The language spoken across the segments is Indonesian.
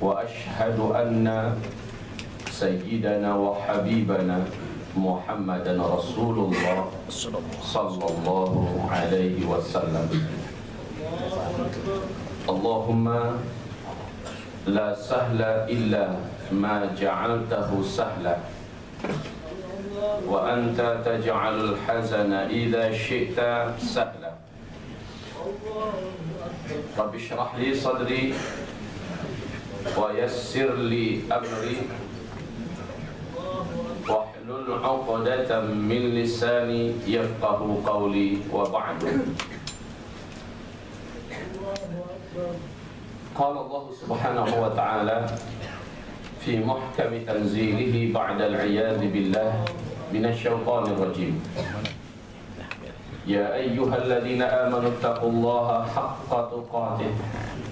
وأشهد أن سيدنا وحبيبنا محمدا رسول الله صلى الله عليه وسلم. اللهم لا سهل إلا ما جعلته سهلا وأنت تجعل الحزن إذا شئت سهلا. رب اشرح لي صدري ويسر لي أمري. واحلل عقدة من لساني يفقه قولي وبعد. قال الله سبحانه وتعالى في محكم تنزيله بعد العياذ بالله من الشيطان الرجيم. يا أيها الذين آمنوا اتقوا الله حق تقاته.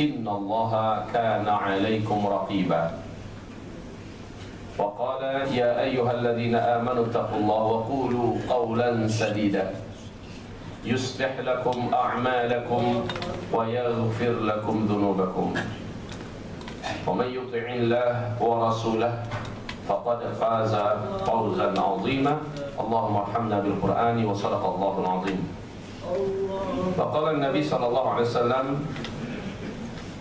إن الله كان عليكم رقيبا. وقال يا أيها الذين آمنوا اتقوا الله وقولوا قولا سديدا. يصلح لكم أعمالكم ويغفر لكم ذنوبكم. ومن يطع الله ورسوله فقد فاز فوزا عظيما. اللهم ارحمنا بالقرآن وصدق الله العظيم. وقال النبي صلى الله عليه وسلم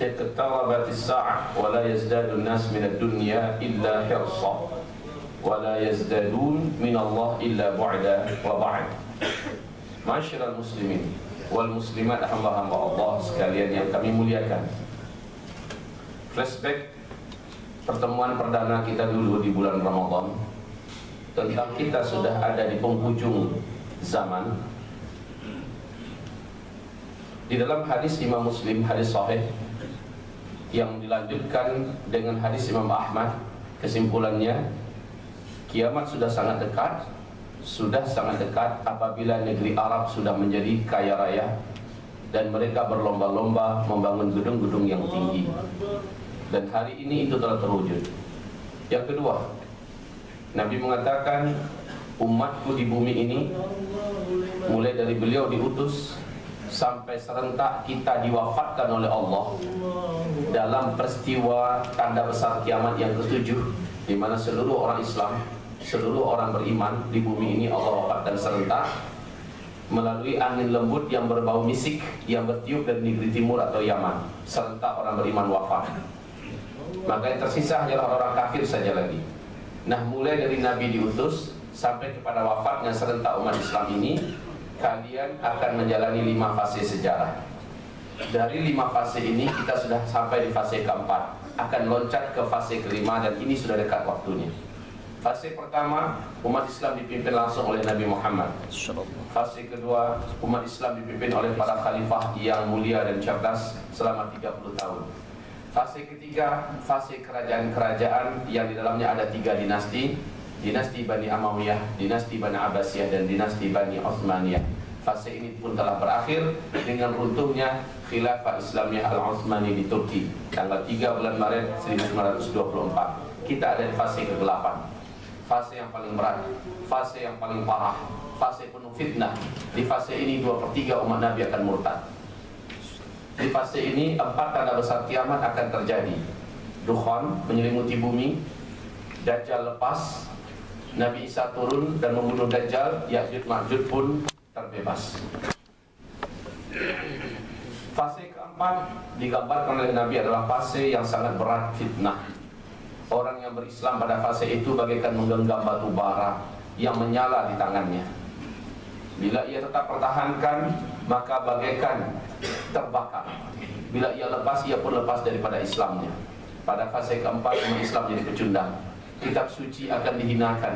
اقتربت الساعة ولا يزداد الناس من الدنيا إلا حرصا ولا يزدادون من الله إلا بعدا وبعد معاشر المسلمين والmuslimat hamba-hamba Allah sekalian yang kami muliakan flashback pertemuan perdana kita dulu di bulan Ramadan tentang kita sudah ada di penghujung zaman di dalam hadis Imam Muslim hadis sahih yang dilanjutkan dengan hadis Imam Ahmad. Kesimpulannya kiamat sudah sangat dekat sudah sangat dekat apabila negeri Arab sudah menjadi kaya raya dan mereka berlomba-lomba membangun gedung-gedung yang tinggi. Dan hari ini itu telah terwujud. Yang kedua Nabi mengatakan umatku di bumi ini mulai dari beliau diutus sampai serentak kita diwafatkan oleh Allah dalam peristiwa tanda besar kiamat yang ketujuh di mana seluruh orang Islam, seluruh orang beriman di bumi ini Allah wafatkan serentak melalui angin lembut yang berbau misik yang bertiup dari negeri timur atau Yaman. Serentak orang beriman wafat. Maka yang tersisa hanyalah orang kafir saja lagi. Nah, mulai dari Nabi diutus sampai kepada wafatnya serentak umat Islam ini kalian akan menjalani lima fase sejarah. Dari lima fase ini kita sudah sampai di fase keempat, akan loncat ke fase kelima dan ini sudah dekat waktunya. Fase pertama, umat Islam dipimpin langsung oleh Nabi Muhammad. Fase kedua, umat Islam dipimpin oleh para khalifah yang mulia dan cerdas selama 30 tahun. Fase ketiga, fase kerajaan-kerajaan yang di dalamnya ada tiga dinasti, dinasti Bani Amawiyah, dinasti Bani Abbasiyah dan dinasti Bani Utsmaniyah. Fase ini pun telah berakhir dengan runtuhnya Khilafah Islamiyah Al-Utsmani di Turki tanggal 3 bulan Maret 1924. Kita ada di fase ke-8. Fase yang paling berat, fase yang paling parah, fase penuh fitnah. Di fase ini 2 per 3 umat Nabi akan murtad. Di fase ini empat tanda besar kiamat akan terjadi. Dukhan menyelimuti bumi, Dajjal lepas, Nabi Isa turun dan membunuh Dajjal, Ya'jud Ma'jud pun terbebas. Fase keempat digambarkan oleh Nabi adalah fase yang sangat berat fitnah. Orang yang berislam pada fase itu bagaikan menggenggam batu bara yang menyala di tangannya. Bila ia tetap pertahankan, maka bagaikan terbakar. Bila ia lepas, ia pun lepas daripada Islamnya. Pada fase keempat, Islam jadi pecundang. Kitab suci akan dihinakan.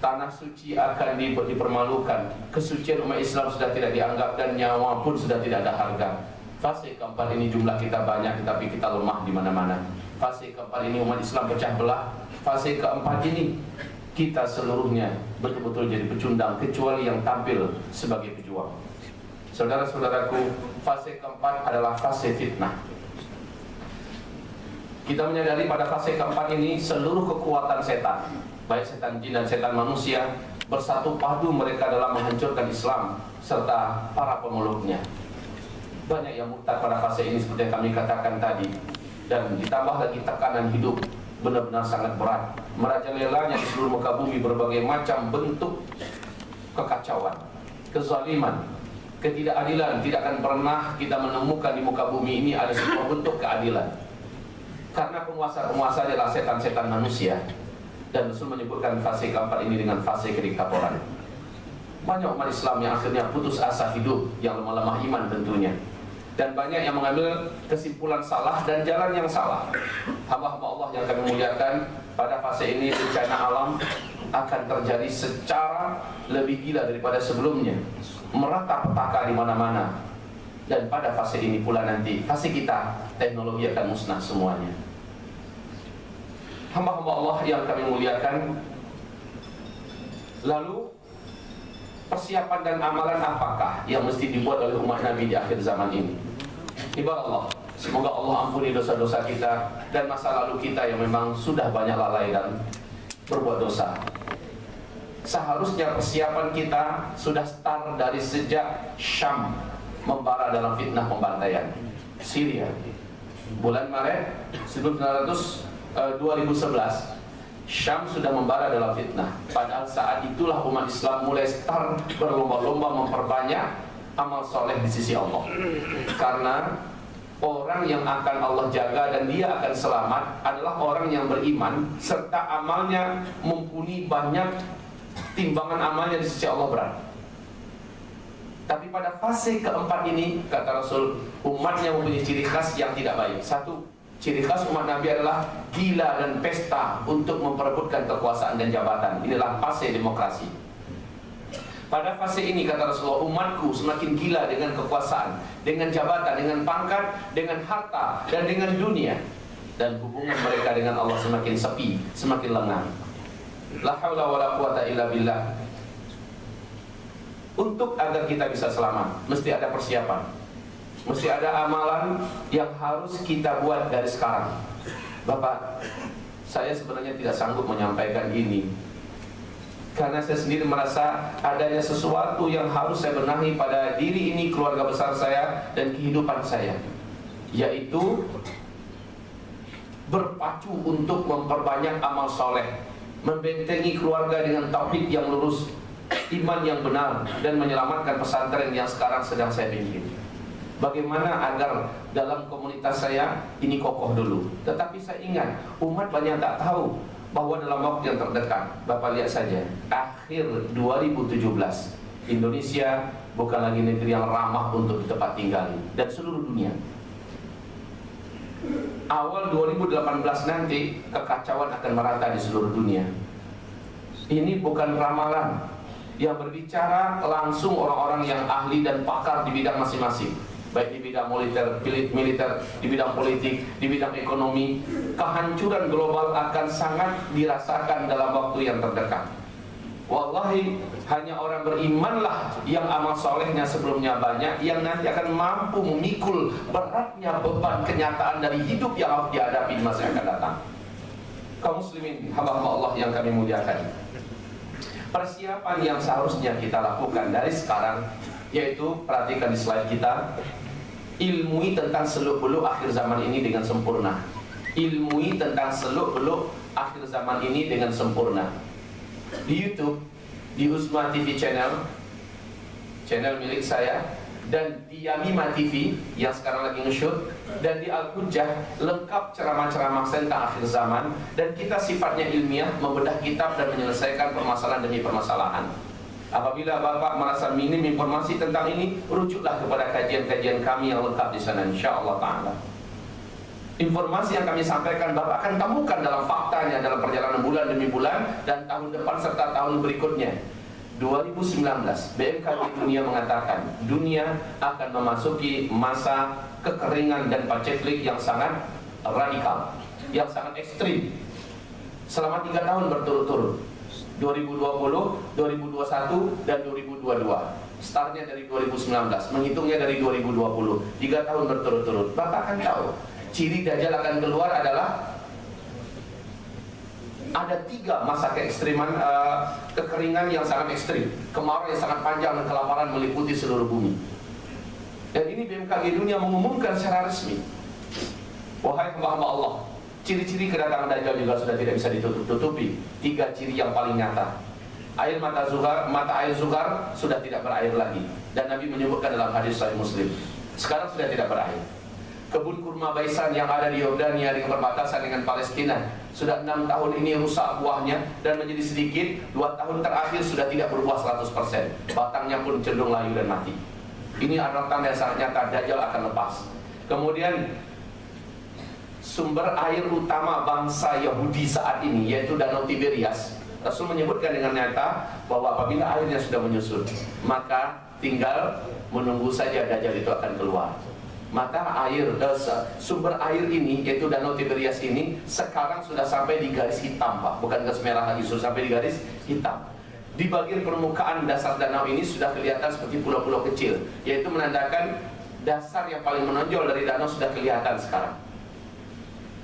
Tanah suci akan dipermalukan. Kesucian umat Islam sudah tidak dianggap dan nyawa pun sudah tidak ada harga. Fase keempat ini jumlah kita banyak, tapi kita lemah di mana-mana. Fase keempat ini umat Islam pecah belah. Fase keempat ini kita seluruhnya betul-betul jadi pecundang kecuali yang tampil sebagai pejuang. Saudara-saudaraku, fase keempat adalah fase fitnah. Kita menyadari pada fase keempat ini seluruh kekuatan setan, baik setan jin dan setan manusia, bersatu padu mereka dalam menghancurkan Islam serta para pemeluknya. Banyak yang murtad pada fase ini seperti yang kami katakan tadi. Dan ditambah lagi tekanan hidup benar-benar sangat berat. Merajalelanya di seluruh muka bumi berbagai macam bentuk kekacauan kezaliman ketidakadilan. Tidak akan pernah kita menemukan di muka bumi ini ada sebuah bentuk keadilan karena penguasa-penguasa adalah setan-setan manusia dan Rasul menyebutkan fase keempat ini dengan fase kediktatoran banyak umat Islam yang akhirnya putus asa hidup yang lemah-lemah iman tentunya dan banyak yang mengambil kesimpulan salah dan jalan yang salah. Hamba-hamba Allah yang kami muliakan pada fase ini bencana alam akan terjadi secara lebih gila daripada sebelumnya. Merata petaka di mana-mana. Dan pada fase ini pula nanti, fase kita, teknologi akan musnah semuanya. Hamba-hamba Allah yang kami muliakan, lalu persiapan dan amalan apakah yang mesti dibuat oleh umat Nabi di akhir zaman ini? Ibarat Allah, semoga Allah ampuni dosa-dosa kita dan masa lalu kita yang memang sudah banyak lalai dan berbuat dosa. Seharusnya persiapan kita sudah start dari sejak Syam membara dalam fitnah pembantaian. Syria. Bulan Maret 1900 2011 Syam sudah membara dalam fitnah. Padahal saat itulah umat Islam mulai start berlomba-lomba memperbanyak amal soleh di sisi Allah. Karena orang yang akan Allah jaga dan dia akan selamat adalah orang yang beriman Serta amalnya mumpuni banyak timbangan amalnya di sisi Allah berat tapi pada fase keempat ini kata Rasul umatnya mempunyai ciri khas yang tidak baik. Satu, Ciri khas umat Nabi adalah gila dan pesta untuk memperebutkan kekuasaan dan jabatan. Inilah fase demokrasi. Pada fase ini kata Rasulullah umatku semakin gila dengan kekuasaan, dengan jabatan, dengan pangkat, dengan harta dan dengan dunia dan hubungan mereka dengan Allah semakin sepi, semakin lengang. La haula wala quwata illa. Untuk agar kita bisa selamat, mesti ada persiapan. Mesti ada amalan yang harus kita buat dari sekarang. Bapak, saya sebenarnya tidak sanggup menyampaikan ini. Karena saya sendiri merasa adanya sesuatu yang harus saya benahi pada diri ini, keluarga besar saya, dan kehidupan saya. Yaitu berpacu untuk memperbanyak amal soleh. Membentengi keluarga dengan tauhid yang lurus Iman yang benar Dan menyelamatkan pesantren yang sekarang sedang saya pimpin. Bagaimana agar dalam komunitas saya ini kokoh dulu. Tetapi saya ingat umat banyak tak tahu Bahwa dalam waktu yang terdekat Bapak lihat saja Akhir 2017 Indonesia bukan lagi negeri yang ramah untuk tempat tinggal Dan seluruh dunia. Awal 2018 nanti Kekacauan akan merata di seluruh dunia. Ini bukan ramalan Yang berbicara langsung orang-orang yang ahli dan pakar di bidang masing-masing baik di bidang militer, militer, di bidang politik, di bidang ekonomi, kehancuran global akan sangat dirasakan dalam waktu yang terdekat. Wallahi hanya orang berimanlah yang amal solehnya sebelumnya banyak yang nanti akan mampu memikul beratnya beban kenyataan dari hidup yang harus dihadapi di masa yang akan datang. Kaum muslimin, hamba-hamba Allah yang kami muliakan. Persiapan yang seharusnya kita lakukan dari sekarang yaitu perhatikan di slide kita ilmui tentang seluk-beluk akhir zaman ini dengan sempurna. Ilmui tentang seluk-beluk akhir zaman ini dengan sempurna. Di YouTube, di Usma TV channel, channel milik saya, dan di Yamima TV yang sekarang lagi nge-shoot dan di Al-Hujjah lengkap ceramah-ceramah tentang akhir zaman dan kita sifatnya ilmiah membedah kitab dan menyelesaikan permasalahan demi permasalahan. Apabila Bapak merasa minim informasi tentang ini, rujuklah kepada kajian-kajian kami yang lengkap di sana insyaallah taala. Informasi yang kami sampaikan Bapak akan temukan dalam faktanya dalam perjalanan bulan demi bulan dan tahun depan serta tahun berikutnya. 2019 BMKG dunia mengatakan dunia akan memasuki masa kekeringan dan paceklik yang sangat radikal, yang sangat ekstrim. Selama tiga tahun berturut-turut 2020, 2021 dan 2022 startnya dari 2019 menghitungnya dari 2020 tiga tahun berturut-turut. Bapak akan tahu ciri Dajjal akan keluar adalah ada tiga masa keekstriman uh, kekeringan yang sangat ekstrim, kemarau yang sangat panjang dan kelaparan meliputi seluruh bumi. Dan ini BMKG dunia mengumumkan secara resmi. Wahai hamba-hamba Allah, ciri-ciri kedatangan Dajjal juga sudah tidak bisa ditutup-tutupi. Tiga ciri yang paling nyata. Air mata zuhar, mata air zuhar sudah tidak berair lagi. Dan Nabi menyebutkan dalam hadis Sahih Muslim. Sekarang sudah tidak berair kebun kurma Baisan yang ada di Yordania dengan perbatasan dengan Palestina sudah enam tahun ini rusak buahnya dan menjadi sedikit dua tahun terakhir sudah tidak berbuah 100% batangnya pun cenderung layu dan mati. Ini adalah tanda sangat nyata Dajjal akan lepas. Kemudian sumber air utama bangsa Yahudi saat ini yaitu Danau Tiberias. Rasul menyebutkan dengan nyata bahwa apabila airnya sudah menyusut maka tinggal menunggu saja Dajjal itu akan keluar maka air uh, sumber air ini yaitu Danau Tiberias ini sekarang sudah sampai di garis hitam Pak, bukan garis merah lagi, sudah sampai di garis hitam. Di bagian permukaan dasar danau ini sudah kelihatan seperti pulau-pulau kecil, yaitu menandakan dasar yang paling menonjol dari danau sudah kelihatan sekarang.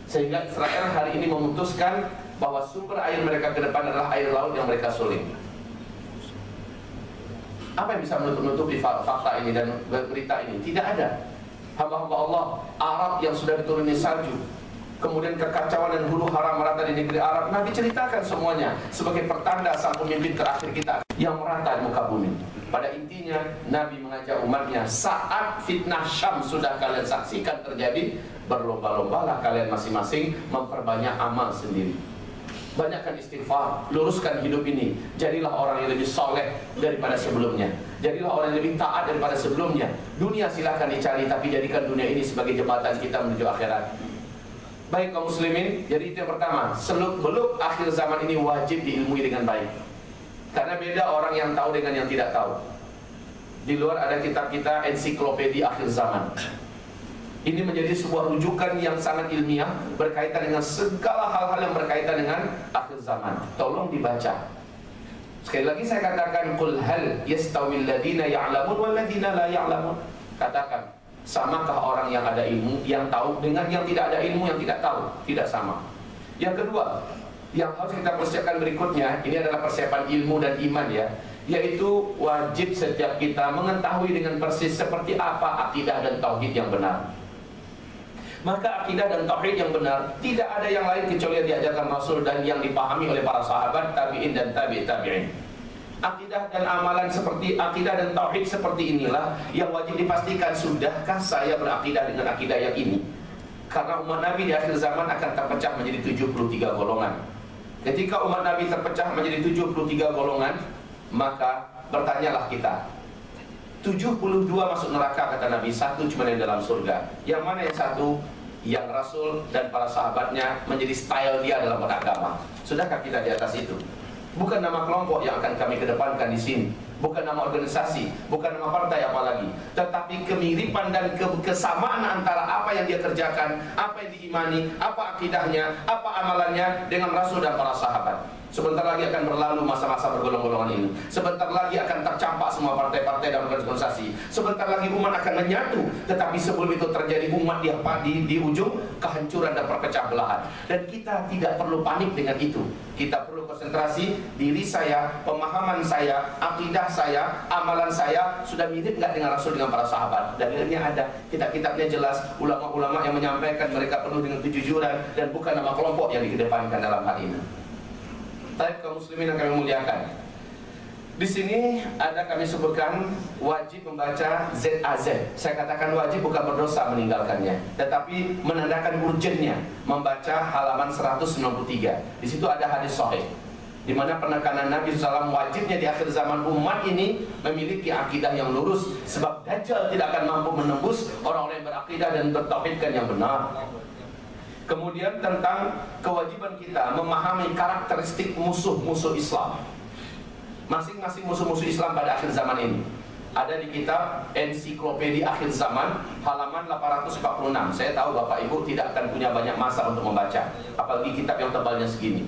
Sehingga Israel hari ini memutuskan bahwa sumber air mereka ke depan adalah air laut yang mereka suling. Apa yang bisa menutup-nutupi fakta ini dan berita ini? Tidak ada hamba-hamba Allah Arab yang sudah dituruni salju. Kemudian kekacauan dan huru hara merata di negeri Arab. Nabi ceritakan semuanya sebagai pertanda sang pemimpin terakhir kita yang merata di muka bumi. Pada intinya Nabi mengajak umatnya saat fitnah Syam sudah kalian saksikan terjadi berlomba-lombalah kalian masing-masing memperbanyak amal sendiri Banyakkan istighfar, luruskan hidup ini. Jadilah orang yang lebih soleh daripada sebelumnya. Jadilah orang yang lebih taat daripada sebelumnya. Dunia silahkan dicari, tapi jadikan dunia ini sebagai jembatan kita menuju akhirat. Baik kaum muslimin, jadi itu yang pertama. Seluk beluk akhir zaman ini wajib diilmui dengan baik. Karena beda orang yang tahu dengan yang tidak tahu. Di luar ada kitab kita ensiklopedia akhir zaman. Ini menjadi sebuah rujukan yang sangat ilmiah berkaitan dengan segala hal-hal yang berkaitan dengan akhir zaman. Tolong dibaca. Sekali lagi saya katakan qul hal yastawil ladina ya'lamun wal ladina la ya'lamun. Katakan, samakah orang yang ada ilmu yang tahu dengan yang tidak ada ilmu yang tidak tahu? Tidak sama. Yang kedua, yang harus kita persiapkan berikutnya, ini adalah persiapan ilmu dan iman ya yaitu wajib setiap kita mengetahui dengan persis seperti apa akidah dan tauhid yang benar maka akidah dan tauhid yang benar tidak ada yang lain kecuali yang diajarkan Rasul dan yang dipahami oleh para sahabat, tabi'in dan tabi' tabi'in. Akidah dan amalan seperti akidah dan tauhid seperti inilah yang wajib dipastikan sudahkah saya berakidah dengan akidah yang ini? Karena umat Nabi di akhir zaman akan terpecah menjadi 73 golongan. Ketika umat Nabi terpecah menjadi 73 golongan, maka bertanyalah kita, 72 masuk neraka kata Nabi. Satu cuma yang dalam surga. Yang mana yang satu? Yang Rasul dan para sahabatnya Menjadi style dia dalam beragama. Sudahkah kita di atas itu? Bukan nama kelompok yang akan kami kedepankan di sini. Bukan nama organisasi. Bukan nama partai apalagi Tetapi kemiripan dan ke kesamaan Antara apa yang dia kerjakan Apa yang diimani Apa akidahnya Apa amalannya Dengan Rasul dan para sahabat Sebentar lagi akan berlalu masa-masa bergolong-golongan ini. Sebentar lagi akan tercampak semua partai-partai dan organisasi. Sebentar lagi umat akan menyatu. Tetapi sebelum itu terjadi umat di, di, di ujung kehancuran dan perpecah belahan. Dan kita tidak perlu panik dengan itu. Kita perlu konsentrasi diri saya, pemahaman saya, akidah saya, amalan saya sudah mirip nggak dengan Rasul dengan para sahabat. Dalilnya ada, kitab-kitabnya jelas, ulama-ulama yang menyampaikan mereka penuh dengan kejujuran dan bukan nama kelompok yang dikedepankan dalam hal ini. Baik kaum muslimin yang kami muliakan Di sini ada kami sebutkan wajib membaca ZAZ. Saya katakan wajib bukan berdosa meninggalkannya, tetapi menandakan urgennya membaca halaman 193. Di situ ada hadis sahih di mana penekanan Nabi SAW wajibnya di akhir zaman umat ini memiliki akidah yang lurus sebab Dajjal tidak akan mampu menembus orang-orang yang berakidah dan bertauhidkan yang benar. Kemudian tentang kewajiban kita memahami karakteristik musuh-musuh Islam. Masing-masing musuh-musuh Islam pada akhir zaman ini ada di kitab Ensiklopedia Akhir Zaman halaman 846. Saya tahu Bapak Ibu tidak akan punya banyak masa untuk membaca, apalagi kitab yang tebalnya segini.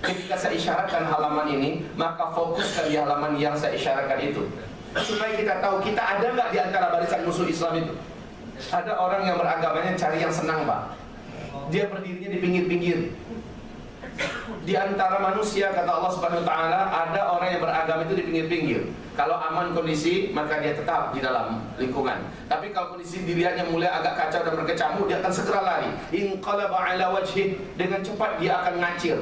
Ketika saya isyaratkan halaman ini, maka fokuskan di halaman yang saya isyaratkan itu. Supaya kita tahu kita ada nggak di antara barisan musuh Islam itu. Ada orang yang beragamanya cari yang senang, Pak. Dia berdirinya di pinggir-pinggir. Di antara manusia kata Allah Subhanahu wa taala ada orang yang beragama itu di pinggir-pinggir. Kalau aman kondisi maka dia tetap di dalam lingkungan. Tapi kalau kondisi dirinya mulai agak kacau dan berkecamuk dia akan segera lari. Inqalaba ala wajhi dengan cepat dia akan ngacir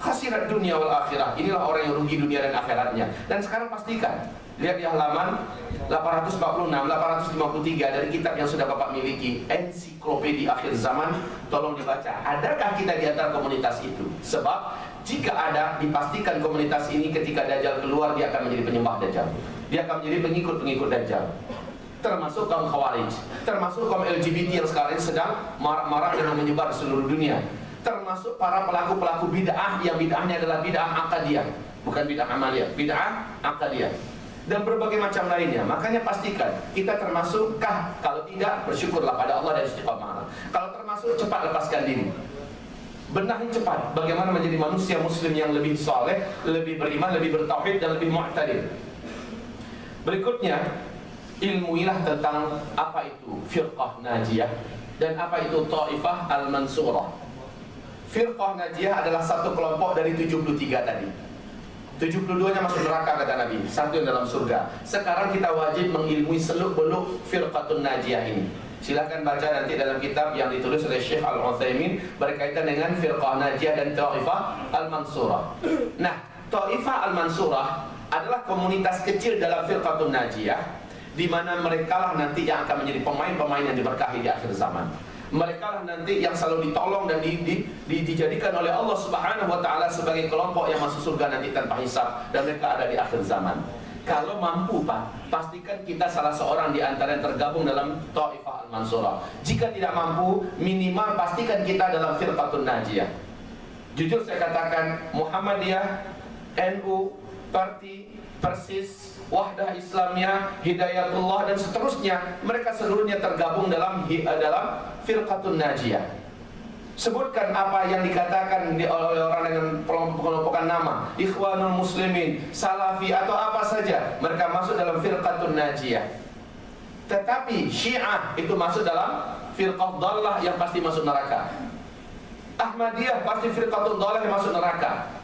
khasirat dunia wal akhirah. Inilah orang yang rugi dunia dan akhiratnya. Dan sekarang pastikan, lihat di halaman 846, 853 dari kitab yang sudah Bapak miliki, ensiklopedia akhir zaman, tolong dibaca. Adakah kita di antara komunitas itu? Sebab jika ada, dipastikan komunitas ini ketika Dajjal keluar, dia akan menjadi penyembah Dajjal. Dia akan menjadi pengikut-pengikut Dajjal termasuk kaum khawarij, termasuk kaum LGBT yang sekarang sedang marah-marah dan menyebar di seluruh dunia termasuk para pelaku-pelaku bid'ah yang bid'ahnya adalah bid'ah akadiyah, bukan bid'ah amaliyah, bid'ah akadiyah dan berbagai macam lainnya. Makanya pastikan kita termasukkah? Kalau tidak, bersyukurlah pada Allah dan istiqamah. Kalau termasuk, cepat lepaskan diri. Benahi cepat bagaimana menjadi manusia muslim yang lebih soleh, lebih beriman, lebih bertauhid dan lebih mu'tadil. Berikutnya, ilmuilah tentang apa itu firqah najiyah dan apa itu ta'ifah al-mansurah. Firqah Najiyah adalah satu kelompok dari 73 tadi 72-nya masuk neraka kata Nabi. Satu yang dalam surga. Sekarang kita wajib mengilmui seluk-beluk Firqatun Najiyah ini. Silahkan baca nanti dalam kitab yang ditulis oleh Syekh Al-Uthaymin Berkaitan dengan Firqah Najiyah dan Ta'ifah Al-Mansurah. Nah, Ta'ifah Al-Mansurah adalah komunitas kecil dalam Firqatun Najiyah di mana mereka lah nanti yang akan menjadi pemain-pemain yang diberkahi di akhir zaman mereka lah nanti yang selalu ditolong dan di, di, di, dijadikan oleh Allah Subhanahu wa taala sebagai kelompok yang masuk surga nanti tanpa hisab dan mereka ada di akhir zaman. Kalau mampu Pak, pastikan kita salah seorang di antara yang tergabung dalam Taifah Al-Mansurah. Jika tidak mampu, minimal pastikan kita dalam Firqatun Najiyah. Jujur saya katakan Muhammadiyah, NU, Parti, Persis, Wahdah Islamnya, Hidayatullah dan seterusnya, mereka seluruhnya tergabung dalam eh, dalam Firqatun Najiyah. Sebutkan apa yang dikatakan oleh orang dengan pengelompokan nama. Ikhwanul Muslimin, Salafi atau apa saja. Mereka masuk dalam Firqatun Najiyah. Tetapi Syiah itu masuk dalam Firqat Dallah yang pasti masuk neraka. Ahmadiyah pasti Firqatun Dallah yang masuk neraka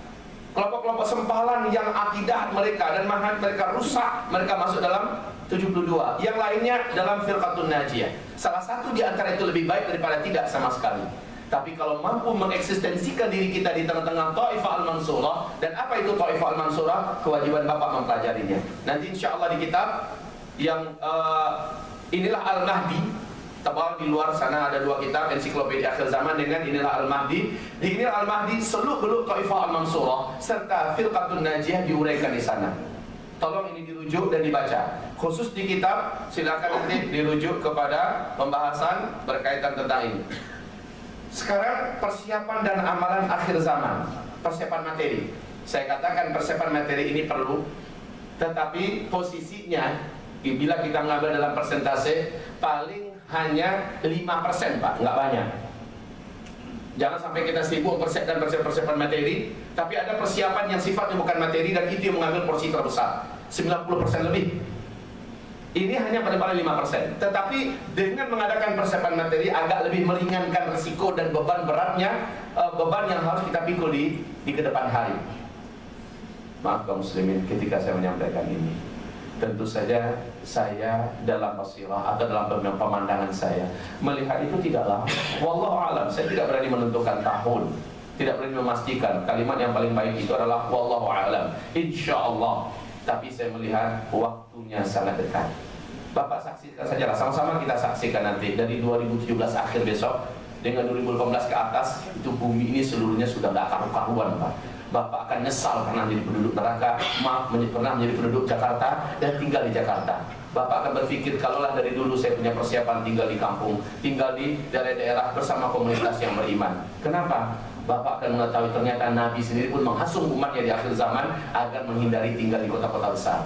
kelompok-kelompok sempalan yang akidah mereka dan manhaj mereka rusak, mereka masuk dalam 72. Yang lainnya dalam firqatun najiyah. Salah satu di antara itu lebih baik daripada tidak sama sekali. Tapi kalau mampu mengeksistensikan diri kita di tengah-tengah Ta'ifah Al-Mansurah Dan apa itu Ta'ifah Al-Mansurah? Kewajiban Bapak mempelajarinya Nanti insya Allah di kitab yang uh, inilah Al-Mahdi tebal di luar sana ada dua kitab ensiklopedia akhir zaman dengan inilah Al-Mahdi. Di inilah Al-Mahdi seluruh beluk Taifah Al-Mansurah serta Firqatun Najiyah diuraikan di sana. Tolong ini dirujuk dan dibaca. Khusus di kitab silakan nanti dirujuk kepada pembahasan berkaitan tentang ini. Sekarang persiapan dan amalan akhir zaman, persiapan materi. Saya katakan persiapan materi ini perlu, tetapi posisinya bila kita ngambil dalam persentase paling hanya 5% Pak, nggak banyak. Jangan sampai kita sibuk persiapan persiapan materi, tapi ada persiapan yang sifatnya bukan materi dan itu yang mengambil porsi terbesar, 90% lebih. Ini hanya pada paling 5%. Tetapi dengan mengadakan persiapan materi agak lebih meringankan resiko dan beban beratnya, uh, beban yang harus kita pikul di di ke depan hari. Maaf kaum muslimin ketika saya menyampaikan ini tentu saja saya dalam basirah atau dalam pemandangan saya melihat itu tidaklah wallahu alam saya tidak berani menentukan tahun. Tidak boleh memastikan kalimat yang paling baik itu adalah wallahu alam insyaallah. Tapi saya melihat waktunya sangat dekat. Bapak saksikan saja lah sama-sama kita saksikan nanti. Dari 2017 akhir besok dengan 2018 ke atas itu bumi ini seluruhnya sudah tidak karu-karuan Pak Bapak akan nyesal karena menjadi penduduk neraka maaf pernah menjadi penduduk Jakarta dan tinggal di Jakarta Bapak akan berpikir kalaulah dari dulu saya punya persiapan tinggal di kampung, tinggal di daerah-daerah bersama komunitas yang beriman. Kenapa? Bapak akan mengetahui ternyata Nabi sendiri pun menghasung umatnya di akhir zaman agar menghindari tinggal di kota-kota besar.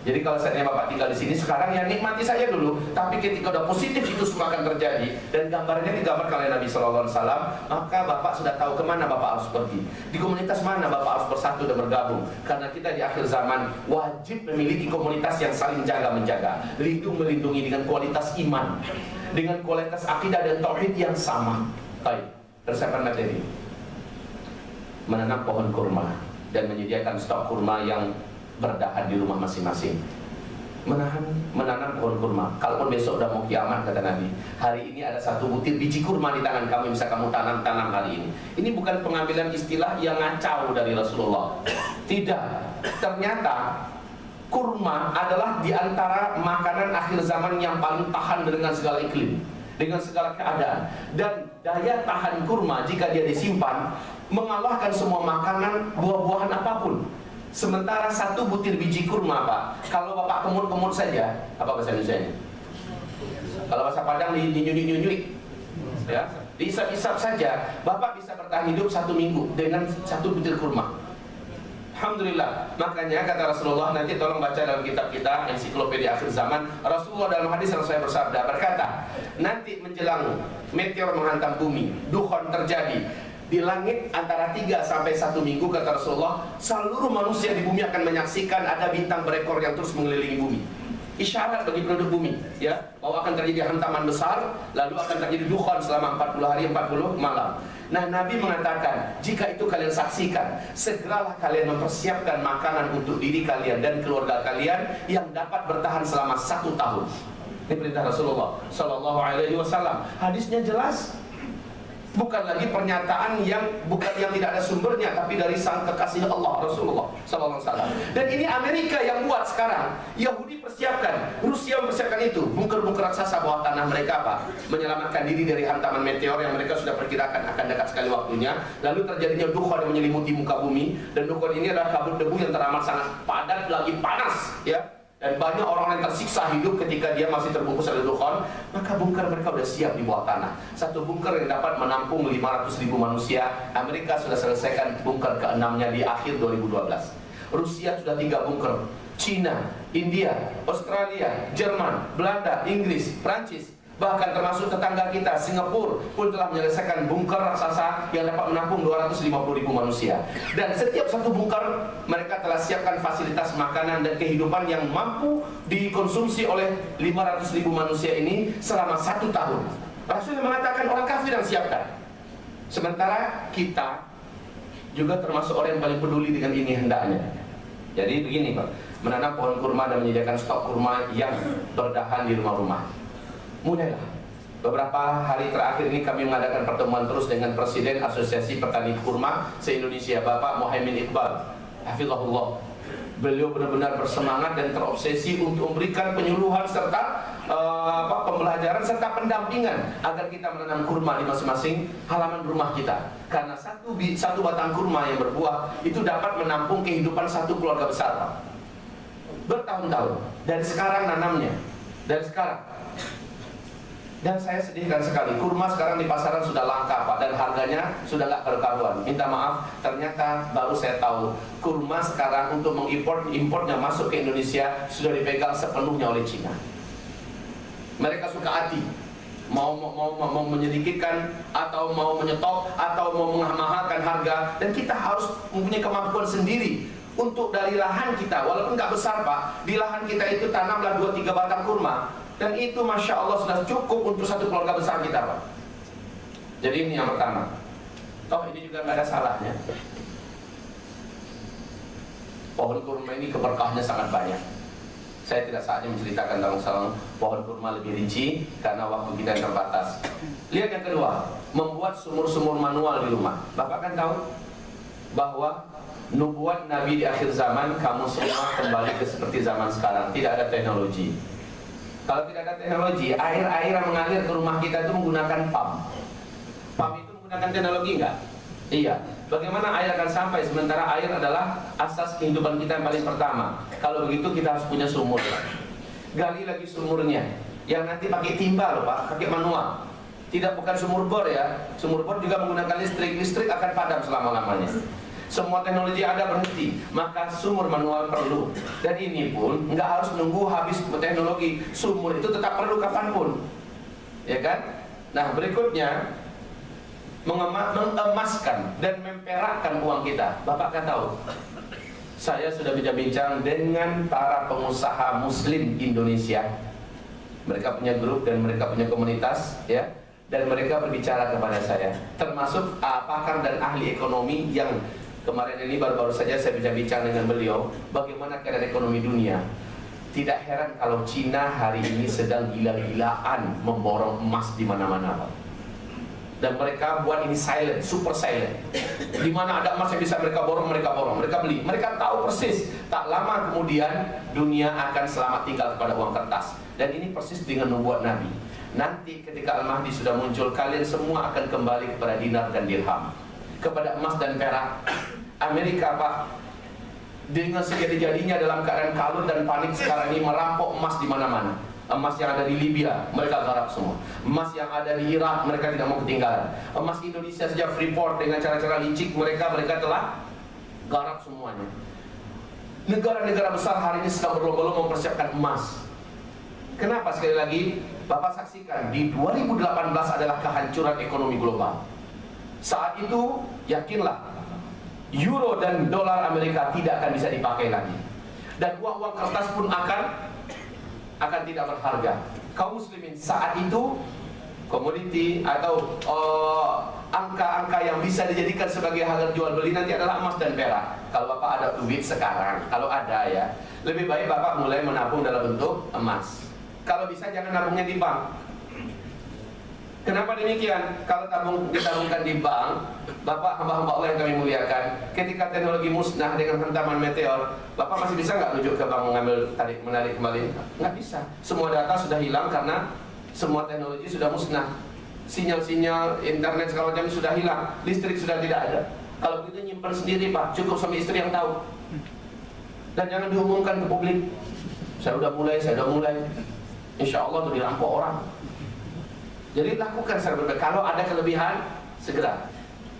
Jadi kalau saya Bapak tinggal di sini sekarang ya nikmati saja dulu. Tapi ketika udah positif itu semua akan terjadi dan gambarnya digambarkan oleh Nabi Shallallahu Alaihi Wasallam, maka Bapak sudah tahu ke mana Bapak harus pergi. Di komunitas mana Bapak harus bersatu dan bergabung. Karena kita di akhir zaman wajib memiliki komunitas yang saling jaga menjaga, lindung melindungi dengan kualitas iman, dengan kualitas akidah dan tauhid yang sama. Baik, persiapan materi. Menanam pohon kurma dan menyediakan stok kurma yang berdahan di rumah masing-masing menahan menanam pohon kurma. Kalaupun besok udah mau kiamat kata Nabi, hari ini ada satu butir biji kurma di tangan kamu bisa kamu tanam tanam hari ini. Ini bukan pengambilan istilah yang ngacau dari Rasulullah. Tidak. Ternyata kurma adalah di antara makanan akhir zaman yang paling tahan dengan segala iklim, dengan segala keadaan. Dan daya tahan kurma jika dia disimpan mengalahkan semua makanan buah-buahan apa pun. Sementara satu butir biji kurma Pak. Kalau Bapak kemut-kemut saja Apa bahasa Indonesia Kalau bahasa Padang di nyunyuk-nyunyuk ya, Diisap-isap saja Bapak bisa bertahan hidup satu minggu Dengan satu butir kurma. Alhamdulillah. Makanya kata Rasulullah Nanti tolong baca dalam kitab kita Ensiklopedia akhir zaman. Rasulullah dalam hadis yang saya bersabda Berkata Nanti menjelang meteor menghantam bumi Duhon terjadi di langit antara 3 sampai 1 minggu kata Rasulullah seluruh manusia di bumi akan menyaksikan ada bintang berekor yang terus mengelilingi bumi. Isyarat bagi penduduk bumi ya. Bahwa akan terjadi hantaman besar lalu akan terjadi dukhan selama 40 hari 40 malam. Nah Nabi mengatakan jika itu kalian saksikan segeralah kalian mempersiapkan makanan untuk diri kalian dan keluarga kalian yang dapat bertahan selama satu tahun. Ini perintah Rasulullah Sallallahu Alaihi Wasallam. Hadisnya jelas bukan lagi pernyataan yang bukan yang tidak ada sumbernya tapi dari sang kekasih Allah Rasulullah sallallahu alaihi wasallam. Dan ini Amerika yang buat sekarang. Yahudi persiapkan, Rusia mempersiapkan itu. Bunker-bunker raksasa bawah tanah mereka apa? Menyelamatkan diri dari hantaman meteor yang mereka sudah perkirakan akan dekat sekali waktunya. Lalu terjadinya dukhan yang menyelimuti muka bumi dan dukhan ini adalah kabut debu yang teramat sangat padat lagi panas ya dan banyak orang yang tersiksa hidup ketika dia masih terbungkus oleh dukhan maka bunker mereka sudah siap di bawah tanah. Satu bunker yang dapat menampung 500 ribu manusia Amerika sudah selesaikan bunker keenamnya di akhir 2012 Rusia sudah tiga bunker. Cina, India, Australia, Jerman, Belanda, Inggris, Prancis Bahkan termasuk tetangga kita Singapura pun telah menyelesaikan bunker raksasa yang dapat menampung 250 ribu manusia. Dan setiap satu bunker mereka telah siapkan fasilitas makanan dan kehidupan yang mampu dikonsumsi oleh 500 ribu manusia ini selama satu tahun. Rasul mengatakan orang kafir yang siapkan. Sementara kita juga termasuk orang yang paling peduli dengan ini hendaknya. Jadi begini Pak, menanam pohon kurma dan menyediakan stok kurma yang berdahan di rumah-rumah mulailah Beberapa hari terakhir ini kami mengadakan pertemuan terus dengan Presiden Asosiasi Petani Kurma se-Indonesia Bapak Muhammad Iqbal Hafizahullah Beliau benar-benar bersemangat dan terobsesi untuk memberikan penyuluhan serta uh, pembelajaran serta pendampingan agar kita menanam kurma di masing-masing halaman rumah kita. Karena satu satu batang kurma yang berbuah itu dapat menampung kehidupan satu keluarga besar. Bertahun-tahun. Dari sekarang nanamnya. Dari sekarang dan saya sedihkan sekali, kurma sekarang di pasaran sudah langka Pak Dan harganya sudah nggak berkaruan. Minta maaf, ternyata baru saya tahu Kurma sekarang untuk mengimpor Importnya masuk ke Indonesia Sudah dipegang sepenuhnya oleh Cina. Mereka suka hati. Mau mau mau, mau menyedikitkan atau mau menyetop atau mau memahalkan harga dan kita harus mempunyai kemampuan sendiri untuk dari lahan kita walaupun nggak besar pak. Di lahan kita itu tanamlah dua tiga batang kurma dan itu Masya Allah sudah cukup untuk satu keluarga besar kita Pak Jadi ini yang pertama Toh ini juga nggak ada salahnya Pohon kurma ini keberkahnya sangat banyak Saya tidak saatnya menceritakan tentang salam pohon kurma lebih rinci karena waktu kita yang terbatas. Lihat yang kedua, membuat sumur-sumur manual di rumah. Bapak kan tahu bahwa nubuat Nabi di akhir zaman kamu semua kembali ke seperti zaman sekarang, tidak ada teknologi. Kalau tidak ada teknologi, air-air yang mengalir ke rumah kita itu menggunakan pump. Pump itu menggunakan teknologi enggak? Iya. Bagaimana air akan sampai sementara air adalah asas kehidupan kita yang paling pertama. Kalau begitu kita harus punya sumur. Gali lagi sumurnya. Yang nanti pakai timba loh Pak, pakai manual. Tidak bukan sumur bor ya. Sumur bor juga menggunakan listrik. Listrik akan padam selama-lamanya. Semua teknologi ada berhenti, maka sumur manual perlu. Dan ini pun nggak harus nunggu habis teknologi. Sumur itu tetap perlu kapan pun, ya kan? Nah berikutnya mengemaskan dan memperakkan uang kita. Bapak kan tahu, saya sudah bincang-bincang dengan para pengusaha Muslim Indonesia. Mereka punya grup dan mereka punya komunitas, ya. Dan mereka berbicara kepada saya, termasuk pakar dan ahli ekonomi yang kemarin ini baru-baru saja saya bincang-bincang dengan beliau, bagaimana keadaan ekonomi dunia. Tidak heran kalau Cina hari ini sedang gila-gilaan memborong emas di mana-mana, dan mereka buat ini silent, super silent. Di mana ada emas yang bisa mereka borong, mereka borong, mereka beli. Mereka tahu persis. Tak lama kemudian dunia akan selamat tinggal kepada uang kertas. Dan ini persis dengan membuat Nabi. Nanti ketika Al-Mahdi sudah muncul, kalian semua akan kembali kepada dinar dan dirham. Kepada emas dan perak. Amerika, Pak, dengan sejadi-jadinya dalam keadaan kalut dan panik sekarang ini merampok emas di mana-mana. Emas yang ada di Libya mereka garap semua. Emas yang ada di Irak mereka tidak mau ketinggalan. Emas Indonesia sejak Freeport dengan cara-cara licik mereka mereka telah garap semuanya. Negara-negara besar hari ini sedang berlomba-lomba mempersiapkan emas. Kenapa? Sekali lagi Bapak saksikan di 2018 adalah kehancuran ekonomi global saat itu yakinlah euro dan dolar Amerika tidak akan bisa dipakai lagi dan uang-uang kertas pun akan akan tidak berharga. Kaum muslimin saat itu komoditi atau eh, angka-angka uh, yang bisa dijadikan sebagai harga jual beli nanti adalah emas dan perak. Kalau Bapak ada duit sekarang, kalau ada ya, lebih baik Bapak mulai menabung dalam bentuk emas. Kalau bisa jangan nabungnya di bank. Kenapa demikian? Kalau tabung ditabungkan di bank, Bapak hamba-hamba Allah yang kami muliakan, ketika teknologi musnah dengan hentaman meteor, Bapak masih bisa nggak rujuk ke bank mengambil tarik menarik kembali? Nggak bisa. Semua data sudah hilang karena semua teknologi sudah musnah. Sinyal-sinyal internet segala macam sudah hilang, listrik sudah tidak ada. Kalau kita nyimpan sendiri Pak, cukup suami istri yang tahu. Dan jangan diumumkan ke publik. Saya udah mulai, saya udah mulai. Insya Allah itu dirampok orang. Jadi lakukan secara berbeda. Kalau ada kelebihan, segera.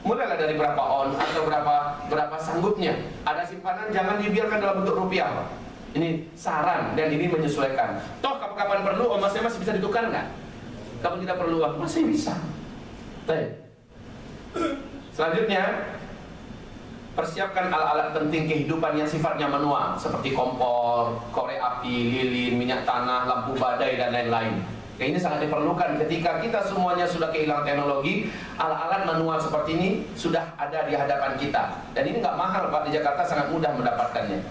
Mulailah dari berapa on atau berapa berapa sanggupnya. Ada simpanan jangan dibiarkan dalam bentuk rupiah. Ini saran dan ini menyesuaikan. Toh kapan-kapan perlu emasnya masih bisa ditukar nggak? Kapan kita perlu masih bisa. Baik. Selanjutnya persiapkan alat-alat penting kehidupan yang sifatnya manual seperti kompor, korek api, lilin, minyak tanah, lampu badai dan lain-lain. Ya, ini sangat diperlukan ketika kita semuanya sudah kehilangan teknologi, alat-alat manual seperti ini sudah ada di hadapan kita. Dan ini nggak mahal Pak di Jakarta sangat mudah mendapatkannya.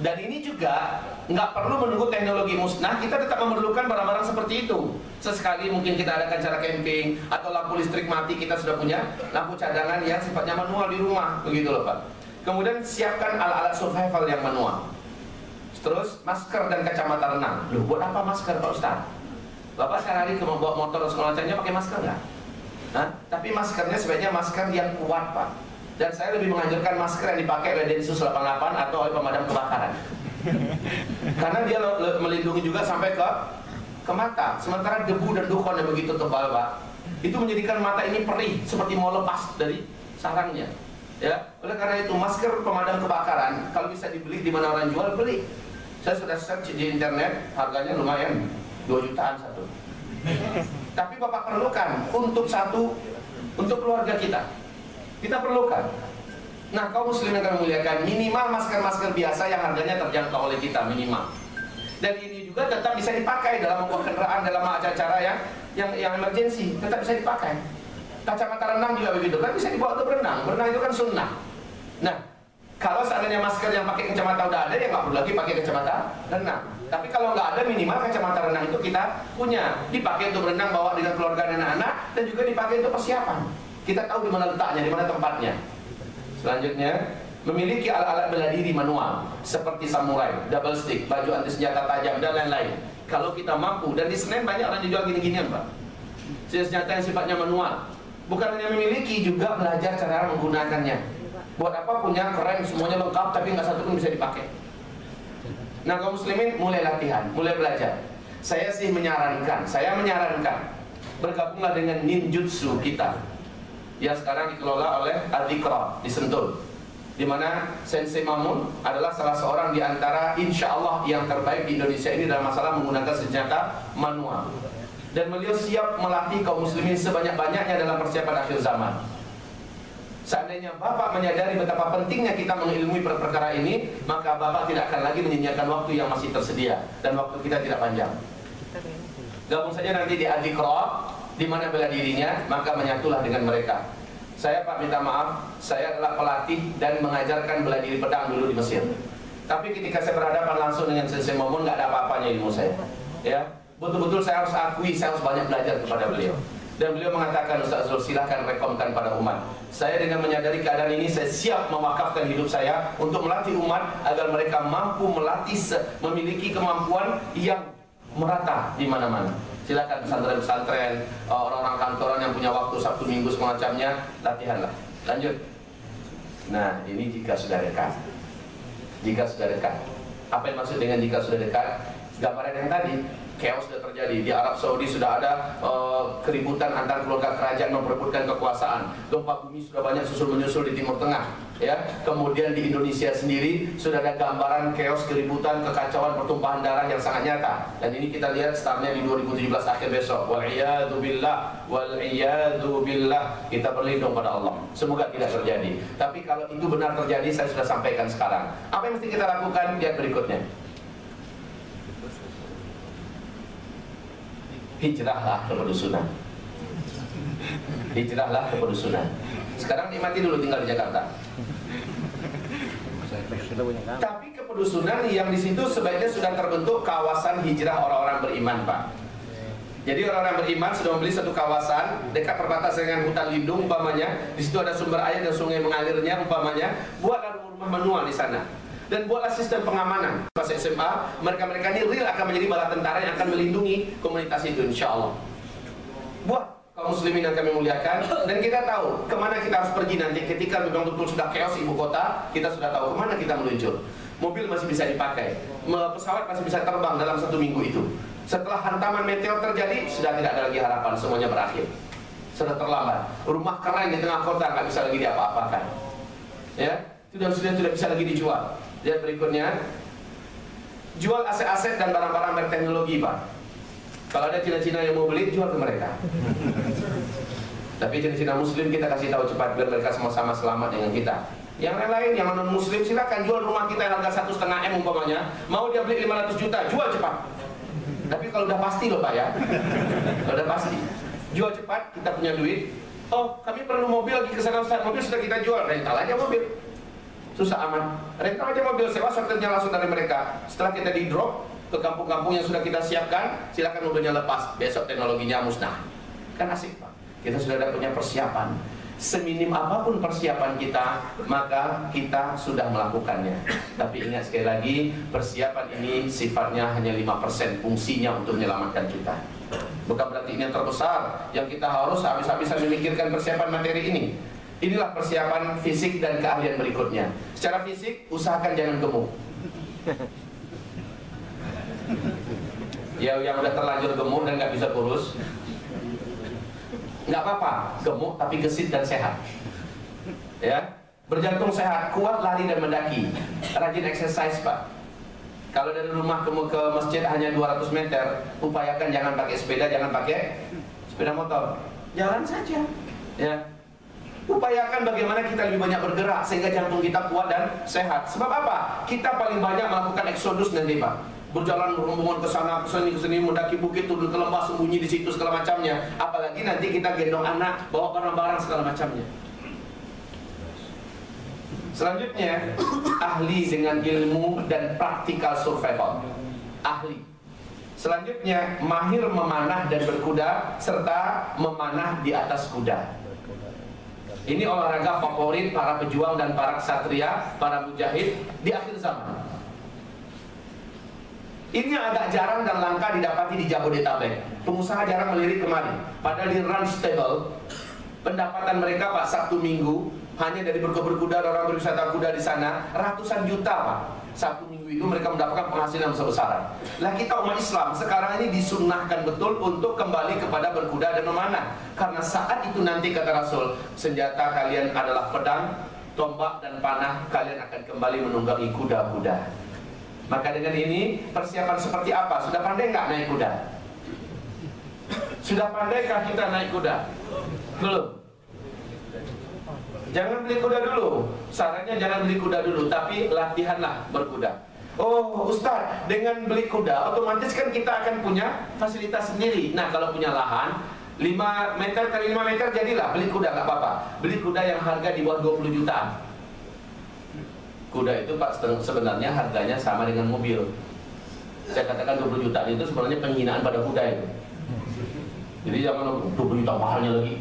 Dan ini juga nggak perlu menunggu teknologi musnah, kita tetap memerlukan barang-barang seperti itu. Sesekali mungkin kita adakan cara camping atau lampu listrik mati kita sudah punya lampu cadangan yang sifatnya manual di rumah, begitu loh Pak. Kemudian siapkan alat-alat survival yang manual. Terus masker dan kacamata renang. Loh, buat apa masker Pak Ustaz? Bapak sehari-hari ke bawa motor sekolah canya pakai masker nggak? Hah? Tapi maskernya sebaiknya masker yang kuat Pak. Dan saya lebih menganjurkan masker yang dipakai oleh Densus 88 atau oleh pemadam kebakaran. Karena dia melindungi juga sampai ke ke mata. Sementara debu dan dukun yang begitu tebal Pak, itu menjadikan mata ini perih seperti mau lepas dari sarangnya. Ya, oleh karena itu masker pemadam kebakaran kalau bisa dibeli di mana orang jual beli. Saya sudah search di internet, harganya lumayan 2 jutaan satu. Tapi Bapak perlukan untuk satu untuk keluarga kita. Kita perlukan. Nah, kaum muslimin yang muliakan, minimal masker-masker biasa yang harganya terjangkau oleh kita minimal. Dan ini juga tetap bisa dipakai dalam membuat kendaraan dalam acara-acara yang yang yang emergensi, tetap bisa dipakai. Kacamata renang juga begitu kan bisa dibawa untuk berenang. Berenang itu kan sunnah. Nah, Kalau seandainya masker yang pakai kacamata udah ada, ya nggak perlu lagi pakai kacamata renang. Tapi kalau nggak ada minimal kacamata renang itu kita punya, dipakai untuk renang bawa dengan keluarga dan anak-anak, dan juga dipakai untuk persiapan. Kita tahu di mana letaknya, di mana tempatnya. Selanjutnya, memiliki alat-alat bela diri manual seperti samurai, double stick, baju anti senjata tajam dan lain-lain. Kalau kita mampu dan di Senen banyak orang yang jual gini-ginian, Pak. Senjata yang sifatnya manual. Bukan hanya memiliki, juga belajar cara menggunakannya. Buat apa punya keren semuanya lengkap tapi nggak satu pun bisa dipakai. Nah kaum muslimin mulai latihan, mulai belajar. Saya sih menyarankan, saya menyarankan bergabunglah dengan ninjutsu kita yang sekarang dikelola oleh Adikra di Sentul di mana Sensei Mamun adalah salah seorang di antara insya Allah yang terbaik di Indonesia ini dalam masalah menggunakan senjata manual dan beliau siap melatih kaum muslimin sebanyak-banyaknya dalam persiapan akhir zaman Seandainya Bapak menyadari betapa pentingnya kita mengilmui perkara ini, maka Bapak tidak akan lagi menyia-nyiakan waktu yang masih tersedia dan waktu kita tidak panjang. Gabung saja nanti di Adikro, di mana bela dirinya, maka menyatulah dengan mereka. Saya Pak minta maaf, saya adalah pelatih dan mengajarkan bela diri pedang dulu di Mesir. Tapi ketika saya berhadapan langsung dengan Sensei Momon, nggak ada apa-apanya ilmu saya. Ya, betul-betul saya harus akui, saya harus banyak belajar kepada beliau. Dan beliau mengatakan Ustaz Zul silahkan rekomkan pada umat. Saya dengan menyadari keadaan ini Saya siap mewakafkan hidup saya Untuk melatih umat Agar mereka mampu melatih Memiliki kemampuan yang merata di mana-mana. Silakan pesantren-pesantren Orang-orang kantoran yang punya waktu Sabtu Minggu semacamnya Latihanlah. Lanjut. Nah ini jika sudah dekat. Jika sudah dekat. Apa yang maksud dengan jika sudah dekat? Gambaran yang tadi chaos sudah terjadi. Di Arab Saudi sudah ada uh, keributan antar keluarga kerajaan memperebutkan kekuasaan. Gempa bumi sudah banyak susul menyusul di Timur Tengah ya. Kemudian di Indonesia sendiri sudah ada gambaran chaos keributan kekacauan pertumpahan darah yang sangat nyata. Dan ini kita lihat startnya di 2017 akhir besok. Wal billah billah. Kita berlindung pada Allah. Semoga tidak terjadi. Tapi kalau itu benar terjadi saya sudah sampaikan sekarang. Apa yang mesti kita lakukan? Lihat berikutnya hijrahlah ke pedusunan hijrahlah ke pedusunan sekarang nikmati dulu tinggal di Jakarta. Tapi kepedusunan yang di situ sebaiknya sudah terbentuk kawasan hijrah orang-orang beriman pak. Jadi orang-orang beriman sudah membeli satu kawasan dekat perbatasan dengan hutan lindung umpamanya. Di situ ada sumber air dan sungai mengalirnya umpamanya. Buatlah rumah manual di sana dan buatlah sistem pengamanan. Pas SMA mereka-mereka ini real akan menjadi bala tentara yang akan melindungi komunitas itu insya Allah buat kaum muslimin yang kami muliakan dan kita tahu ke mana kita harus pergi nanti ketika memang betul sudah chaos ibu kota kita sudah tahu ke mana kita meluncur. Mobil masih bisa dipakai pesawat masih bisa terbang dalam satu minggu itu. Setelah hantaman meteor terjadi sudah tidak ada lagi harapan semuanya berakhir. Sudah terlambat. Rumah keren di tengah kota nggak bisa lagi diapa-apakan. Ya sudah sudah tidak bisa lagi dijual Lihat berikutnya. Jual aset-aset dan barang-barang berteknologi Pak. Kalau ada Cina-Cina yang mau beli, jual ke mereka. Tapi Cina-Cina muslim kita kasih tahu cepat Biar mereka sama-sama selamat dengan kita. Yang lain-lain, yang non-muslim silakan jual rumah kita yang harga satu setengah M umpamanya. Mau dia beli 500 juta, jual cepat. Tapi kalau udah pasti loh Pak ya. Kalau udah pasti. Jual cepat, kita punya duit. Oh, kami perlu mobil lagi ke sana Ustaz. Mobil sudah kita jual, rental aja mobil susah aman. Rental aja mobil sewa softwarenya langsung dari mereka. Setelah kita di drop ke kampung-kampung yang sudah kita siapkan, silakan mobilnya lepas. Besok teknologinya musnah. Kan asik pak. Kita sudah ada punya persiapan. Seminim apa pun persiapan kita, maka kita sudah melakukannya. Tapi ingat sekali lagi, persiapan ini sifatnya hanya 5% fungsinya untuk menyelamatkan kita. Bukan berarti ini yang terbesar, yang kita harus habis-habisan memikirkan persiapan materi ini. Inilah persiapan fisik dan keahlian berikutnya. Secara fisik, usahakan jangan gemuk. Ya, yang udah terlanjur gemuk dan nggak bisa kurus, nggak apa-apa, gemuk tapi gesit dan sehat. Ya, berjantung sehat, kuat lari dan mendaki, rajin exercise pak. Kalau dari rumah ke, ke masjid hanya 200 meter, upayakan jangan pakai sepeda, jangan pakai sepeda motor, jalan saja. Ya, Upayakan bagaimana kita lebih banyak bergerak sehingga jantung kita kuat dan sehat. Sebab apa? Kita paling banyak melakukan eksodus nanti Pak. Berjalan rombongan ke sana, ke sini, ke sini, mendaki bukit, turun ke lembah, sembunyi di situ segala macamnya. Apalagi nanti kita gendong anak, bawa barang-barang segala macamnya. Selanjutnya, ahli dengan ilmu dan praktikal survival. Ahli. Selanjutnya, mahir memanah dan berkuda serta memanah di atas kuda. Ini olahraga favorit para pejuang dan para ksatria, para mujahid di akhir zaman. Ini yang agak jarang dan langka didapati di Jabodetabek. Pengusaha jarang melirik kemari. Padahal di Runstable, pendapatan mereka Pak Sabtu Minggu hanya dari berkuda dan orang berwisata kuda di sana ratusan juta pak satu minggu itu mereka mendapatkan penghasilan besar-besaran lah kita umat Islam sekarang ini disunahkan betul untuk kembali kepada berkuda dan memanah. Karena saat itu nanti kata Rasul senjata kalian adalah pedang tombak dan panah. Kalian akan kembali menunggangi kuda-kuda. Maka dengan ini persiapan seperti apa? Sudah pandai nggak naik kuda? Sudah pandaikah kita naik kuda? Belum Jangan beli kuda dulu. Sarannya jangan beli kuda dulu, tapi latihanlah berkuda. Oh, Ustaz, dengan beli kuda otomatis kan kita akan punya fasilitas sendiri. Nah, kalau punya lahan 5 meter kali 5 meter jadilah beli kuda nggak apa-apa. Beli kuda yang harga di bawah 20 jutaan. Kuda itu Pak sebenarnya harganya sama dengan mobil. Saya katakan 20 jutaan itu sebenarnya penghinaan pada kuda itu. Jadi jangan 20 juta mahalnya lagi.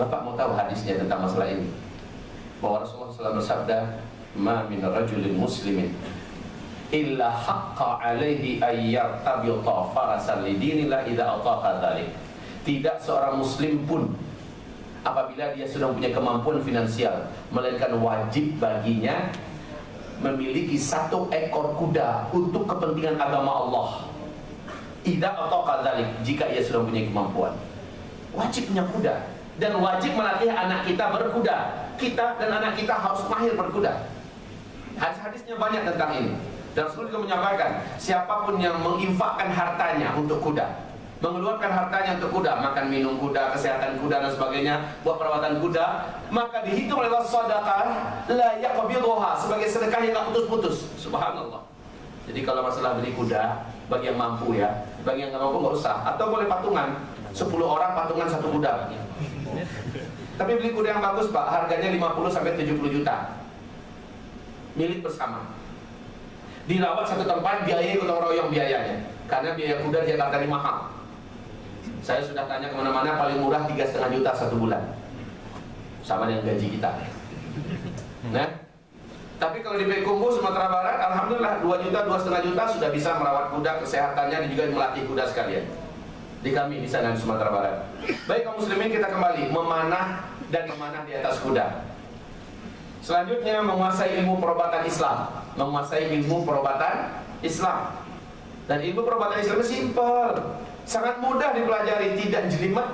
Bapak mau tahu hadisnya tentang masalah ini? Bahwa Rasulullah SAW bersabda, "Ma min rajulin muslimin illa haqqa alaihi ayyartabita farasan lidinillah idza ataqa dzalik." Tidak seorang muslim pun apabila dia sudah punya kemampuan finansial melainkan wajib baginya memiliki satu ekor kuda untuk kepentingan agama Allah. Idza ataqa dzalik jika ia sudah punya kemampuan. Wajib punya kuda dan wajib melatih anak kita berkuda. Kita dan anak kita harus mahir berkuda. Hadis-hadisnya banyak tentang ini. Dan Rasul juga menyampaikan, siapa pun yang menginfakkan hartanya untuk kuda, mengeluarkan hartanya untuk kuda, makan minum kuda, kesehatan kuda dan sebagainya, buat perawatan kuda, maka dihitung oleh Allah sedekah la yaqbiduha sebagai sedekah yang tak putus-putus. Subhanallah. Jadi kalau masalah beli kuda, bagi yang mampu ya, bagi yang nggak mampu nggak usah, atau boleh patungan, 10 orang patungan satu kuda. Tapi beli kuda yang bagus pak, harganya 50 sampai 70 juta. Milik bersama. Dirawat satu tempat, biaya gotong royong biayanya. Karena biaya kuda di Jakarta ini mahal. Saya sudah tanya ke mana-mana paling murah tiga setengah juta satu bulan, sama dengan gaji kita. Nah, tapi kalau di Bekumbu Sumatera Barat, alhamdulillah 2 juta, dua setengah juta sudah bisa merawat kuda kesehatannya dan juga melatih kuda sekalian di kami di sana di Sumatera Barat. Baik kaum muslimin kita kembali memanah dan memanah di atas kuda. Selanjutnya menguasai ilmu perobatan Islam, menguasai ilmu perobatan Islam. Dan ilmu perobatan Islam simpel, sangat mudah dipelajari, tidak jelimet.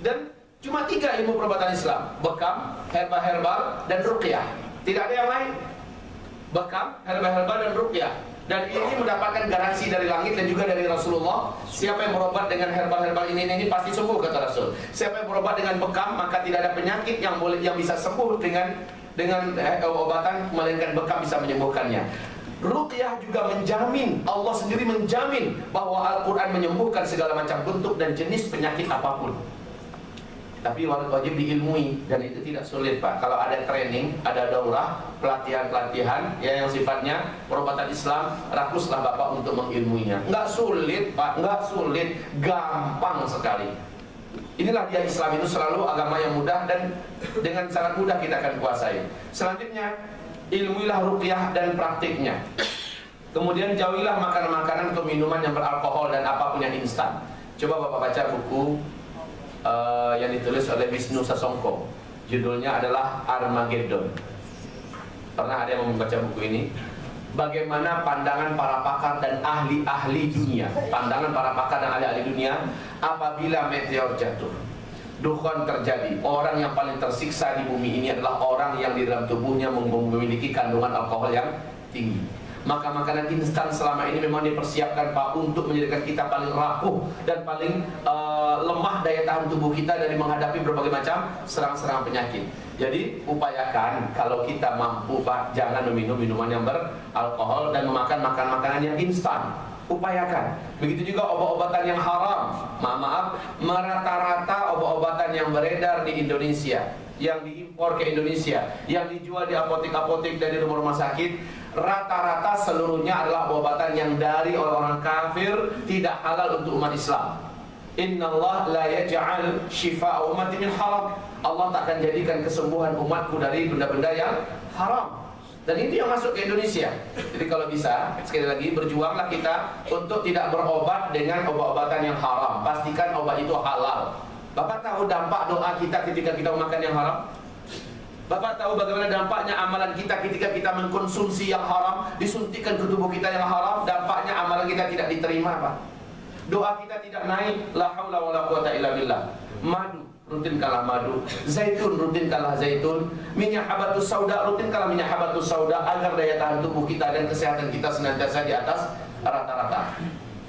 Dan cuma tiga ilmu perobatan Islam, bekam, herbal-herbal, dan ruqyah. Tidak ada yang lain. Bekam, herbal-herbal, dan ruqyah. Dan ini mendapatkan garansi dari langit dan juga dari Rasulullah. Siapa yang berobat dengan herbal-herbal ini, ini pasti sembuh kata Rasul. Siapa yang berobat dengan bekam maka tidak ada penyakit yang boleh yang bisa sembuh dengan dengan eh, obatan Melainkan bekam bisa menyembuhkannya. Ruqyah juga menjamin Allah sendiri menjamin bahwa Al-Quran menyembuhkan segala macam bentuk dan jenis penyakit apa pun tapi wajib diilmui dan itu tidak sulit Pak. Kalau ada training, ada daurah, pelatihan-pelatihan ya yang sifatnya perobatan Islam, rakuslah Bapak untuk mengilmuinya. Enggak sulit Pak, enggak sulit, gampang sekali. Inilah dia Islam itu selalu agama yang mudah dan dengan sangat mudah kita akan kuasai. Selanjutnya, ilmuilah ruqyah dan praktiknya. Kemudian jauhilah makanan-makanan atau minuman yang beralkohol dan apa pun yang instan. Coba Bapak baca buku uh, yang ditulis oleh Wisnu Sasongko. Judulnya adalah Armageddon. Pernah ada yang membaca buku ini? Bagaimana pandangan para pakar dan ahli-ahli dunia Pandangan para pakar dan ahli-ahli dunia Apabila meteor jatuh Dukhon terjadi Orang yang paling tersiksa di bumi ini adalah Orang yang di dalam tubuhnya memiliki kandungan alkohol yang tinggi maka makanan instan selama ini memang dipersiapkan Pak untuk menjadikan kita paling rapuh dan paling uh, lemah daya tahan tubuh kita dari menghadapi berbagai macam serang-serang penyakit. Jadi upayakan kalau kita mampu Pak jangan meminum minuman yang beralkohol dan memakan makan makanan yang instan. Upayakan. Begitu juga obat-obatan yang haram. Maaf, maaf, merata-rata obat-obatan yang beredar di Indonesia yang diimpor ke Indonesia, yang dijual di apotek-apotek dan di rumah-rumah sakit, rata-rata seluruhnya adalah obat-obatan yang dari orang-orang kafir tidak halal untuk umat Islam. Inna Allah la yaj'al shifa'a ummati min haram. Allah tak akan jadikan kesembuhan umatku dari benda-benda yang haram. Dan itu yang masuk ke Indonesia. Jadi kalau bisa, sekali lagi berjuanglah kita untuk tidak berobat dengan obat-obatan yang haram. Pastikan obat itu halal. Bapak tahu dampak doa kita ketika kita makan yang haram? Bapak tahu bagaimana dampaknya amalan kita ketika kita mengkonsumsi yang haram, disuntikkan ke tubuh kita yang haram, dampaknya amalan kita tidak diterima, Pak. Doa kita tidak naik, la haula wala quwata illa billah. Madu rutinkanlah madu, zaitun rutinkanlah zaitun, minyak habatus sauda rutinkanlah minyak habatus sauda agar daya tahan tubuh kita dan kesehatan kita senantiasa di atas rata-rata.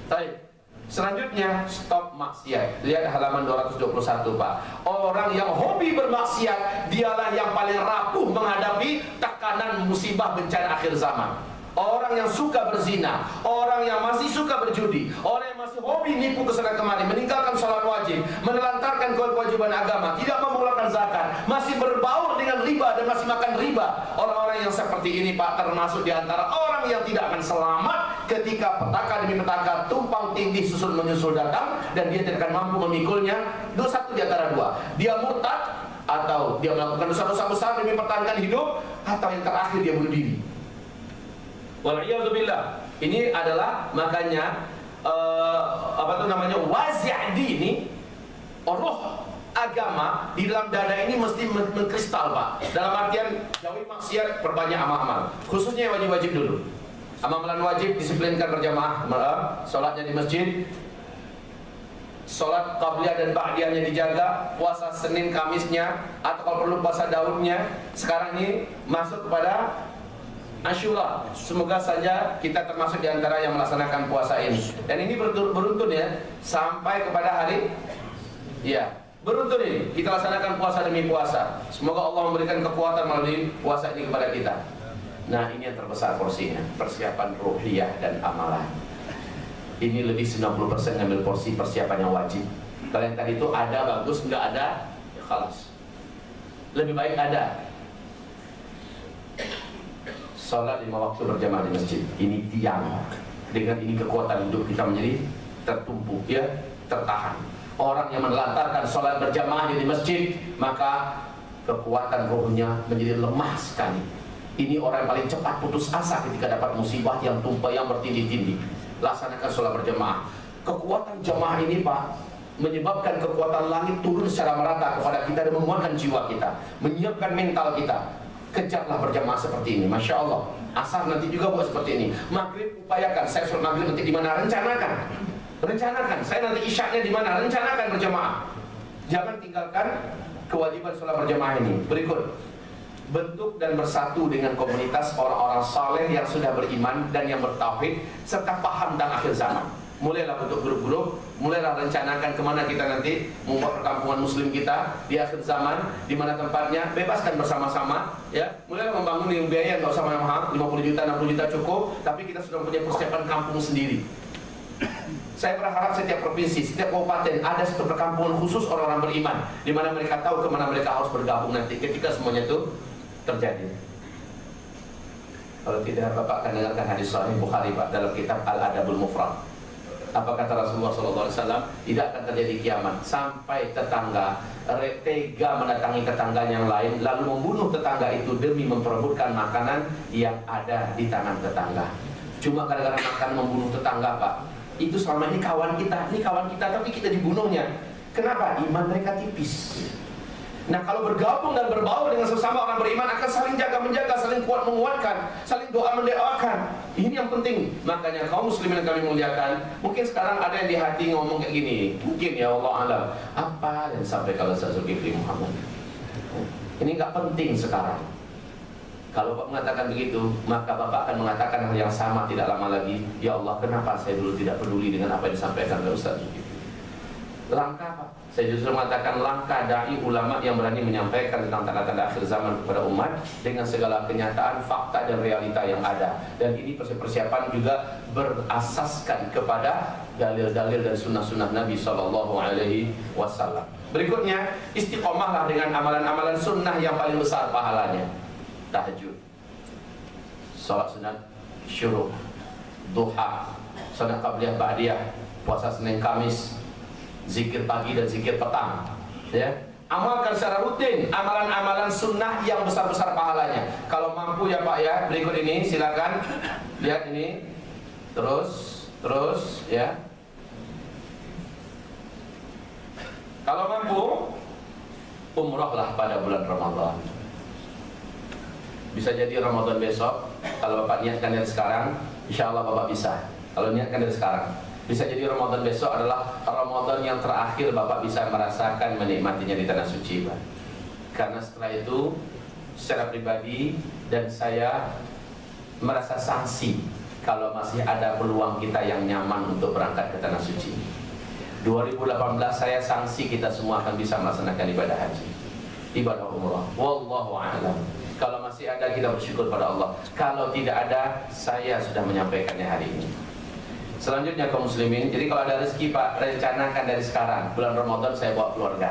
Baik. Selanjutnya stop maksiat. Lihat halaman 221 Pak. Orang yang hobi bermaksiat dialah yang paling rapuh menghadapi tekanan musibah bencana akhir zaman. Orang yang suka berzina, orang yang masih suka berjudi, orang yang masih hobi nipu ke sana kemari, meninggalkan sholat wajib, menelantarkan kewajiban agama, tidak mengeluarkan zakat, masih berbaur dengan riba dan masih makan riba. Orang-orang yang seperti ini Pak termasuk di antara orang yang tidak akan selamat ketika petaka demi petaka tumpang tindih susul menyusul datang dan dia tidak akan mampu memikulnya. Dosa satu di antara dua. Dia murtad atau dia melakukan dosa-dosa besar demi mempertahankan hidup atau yang terakhir dia bunuh diri. Waliyahzubillah. Ini adalah makanya uh, apa tuh namanya wazi'di ini roh agama di dalam dada ini mesti mengkristal pak dalam artian jauhi maksiat perbanyak amal-amal khususnya wajib-wajib dulu amalan wajib disiplinkan berjamaah sholatnya di masjid Sholat qabliyah dan ba'diyahnya dijaga Puasa Senin Kamisnya Atau kalau perlu puasa Daudnya Sekarang ini masuk kepada Ashura. Semoga saja kita termasuk di antara yang melaksanakan puasa ini. Dan ini beruntun ya sampai kepada hari ya beruntun ini kita laksanakan puasa demi puasa. Semoga Allah memberikan kekuatan melalui puasa ini kepada kita. Nah ini yang terbesar porsinya. Persiapan ruhiyah dan amalan. Ini lebih 90% ngambil porsi persiapan yang wajib. Kalian tadi itu ada bagus, nggak ada Ya kalas Lebih baik ada. Sholat lima waktu berjamaah di masjid. Ini tiang. Dengan ini kekuatan hidup kita menjadi tertumpu ya tertahan. Orang yang menelantarkan sholat berjamaah di masjid Maka kekuatan rohnya menjadi lemah sekali Ini orang yang paling cepat putus asa ketika dapat musibah yang tumpah yang bertindih-tindih Laksanakan sholat berjamaah. Kekuatan jamaah ini Pak menyebabkan kekuatan langit turun secara merata kepada kita dan menguatkan jiwa kita, menyiapkan mental kita, kejarlah berjamaah seperti ini. Masya Allah. Asar nanti juga buat seperti ini. Maghrib upayakan. Saya sholat maghrib nanti di mana? Rencanakan. Rencanakan. Saya nanti isyaknya di mana? Rencanakan berjamaah. Jangan tinggalkan kewajiban sholat berjamaah ini. Berikut Bentuk dan bersatu dengan komunitas orang-orang saleh yang sudah beriman dan yang bertauhid serta paham tentang akhir zaman mulailah bentuk grup-grup, mulailah rencanakan ke mana kita nanti membuat perkampungan muslim kita di akhir zaman, di mana tempatnya, bebaskan bersama-sama, ya. Mulailah membangun yang biaya nggak usah mahal, 50 juta, 60 juta cukup, tapi kita sudah punya persiapan kampung sendiri. Saya berharap setiap provinsi, setiap kabupaten ada satu perkampungan khusus orang-orang beriman, di mana mereka tahu ke mana mereka harus bergabung nanti ketika semuanya itu terjadi. Kalau tidak Bapak akan dengarkan hadis Sahih Bukhari Pak dalam kitab Al Adabul Mufrad. Apa kata Rasulullah SAW tidak akan terjadi kiamat sampai tetangga tega mendatangi tetangga yang lain lalu membunuh tetangga itu demi memperebutkan makanan yang ada di tangan tetangga. Cuma gara-gara makan membunuh tetangga pak itu selama ini kawan kita. Ini kawan kita tapi kita dibunuhnya. Kenapa? Iman mereka tipis Nah kalau bergabung dan berbaur dengan sesama orang beriman akan saling jaga menjaga, saling kuat menguatkan, saling doa mendoakan. Ini yang penting. Makanya kaum muslimin yang kami muliakan, mungkin sekarang ada yang di hati ngomong kayak gini. Mungkin ya Allah alam. Apa yang sampai kalau Zulkifli Muhammad? Ini nggak penting sekarang. Kalau Bapak mengatakan begitu, maka Bapak akan mengatakan hal yang sama tidak lama lagi. Ya Allah, kenapa saya dulu tidak peduli dengan apa yang disampaikan oleh Ustaz Zulkifli? Langkah Pak saya justru mengatakan langkah dai ulama yang berani menyampaikan tentang tanda-tanda akhir zaman kepada umat dengan segala kenyataan, fakta dan realita yang ada. Dan ini persiapan juga berasaskan kepada dalil-dalil dari sunnah-sunnah Nabi Shallallahu Alaihi Wasallam. Berikutnya istiqomahlah dengan amalan-amalan sunnah yang paling besar pahalanya. Tahajud, sholat sunat, syuruk, duha, sholat qabliyah ba'diyah, puasa Senin Kamis, zikir pagi dan zikir petang. Ya, amalkan secara rutin amalan-amalan sunnah yang besar-besar pahalanya. Kalau mampu ya Pak ya, berikut ini silakan lihat ini. Terus, terus ya. Kalau mampu, umrohlah pada bulan Ramadan. Bisa jadi Ramadan besok. Kalau Bapak niatkan dari sekarang, insya Allah Bapak bisa. Kalau niatkan dari sekarang, bisa jadi Ramadan besok adalah Ramadan yang terakhir Bapak bisa merasakan menikmatinya di tanah suci, Pak. Karena setelah itu, secara pribadi dan saya merasa sanksi kalau masih ada peluang kita yang nyaman untuk berangkat ke tanah suci. 2018 saya sanksi kita semua akan bisa melaksanakan ibadah haji. Ibadah umrah. Wallahu a'lam. Kalau masih ada kita bersyukur pada Allah. Kalau tidak ada saya sudah menyampaikannya hari ini selanjutnya kaum muslimin jadi kalau ada rezeki Pak rencanakan dari sekarang bulan Ramadan saya bawa keluarga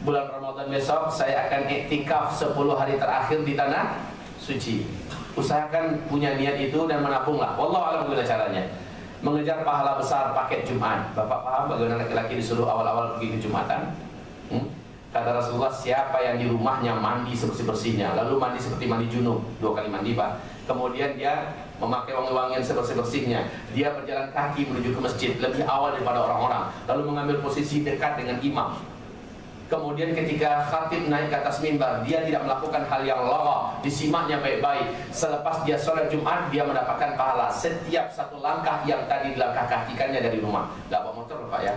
bulan Ramadan besok saya akan iktikaf 10 hari terakhir di tanah suci usahakan punya niat itu dan menabunglah wallahu a'lam bagaimana caranya mengejar pahala besar paket Jumat. Bapak paham bagaimana laki-laki disuruh awal-awal pergi ke Jumatan? Hmm? Kata Rasulullah, siapa yang di rumahnya mandi sebersih-bersihnya, lalu mandi seperti mandi junub, dua kali mandi pak. Kemudian dia memakai wangi-wangian sebersih-bersihnya. Dia berjalan kaki menuju ke masjid lebih awal daripada orang-orang, lalu mengambil posisi dekat dengan imam. Kemudian ketika khatib naik ke atas mimbar, dia tidak melakukan hal yang lawa, disimaknya baik-baik. Selepas dia sholat Jumat, dia mendapatkan pahala setiap satu langkah yang tadi dilangkah kakikannya dari rumah. Tidak bawa motor, Pak ya?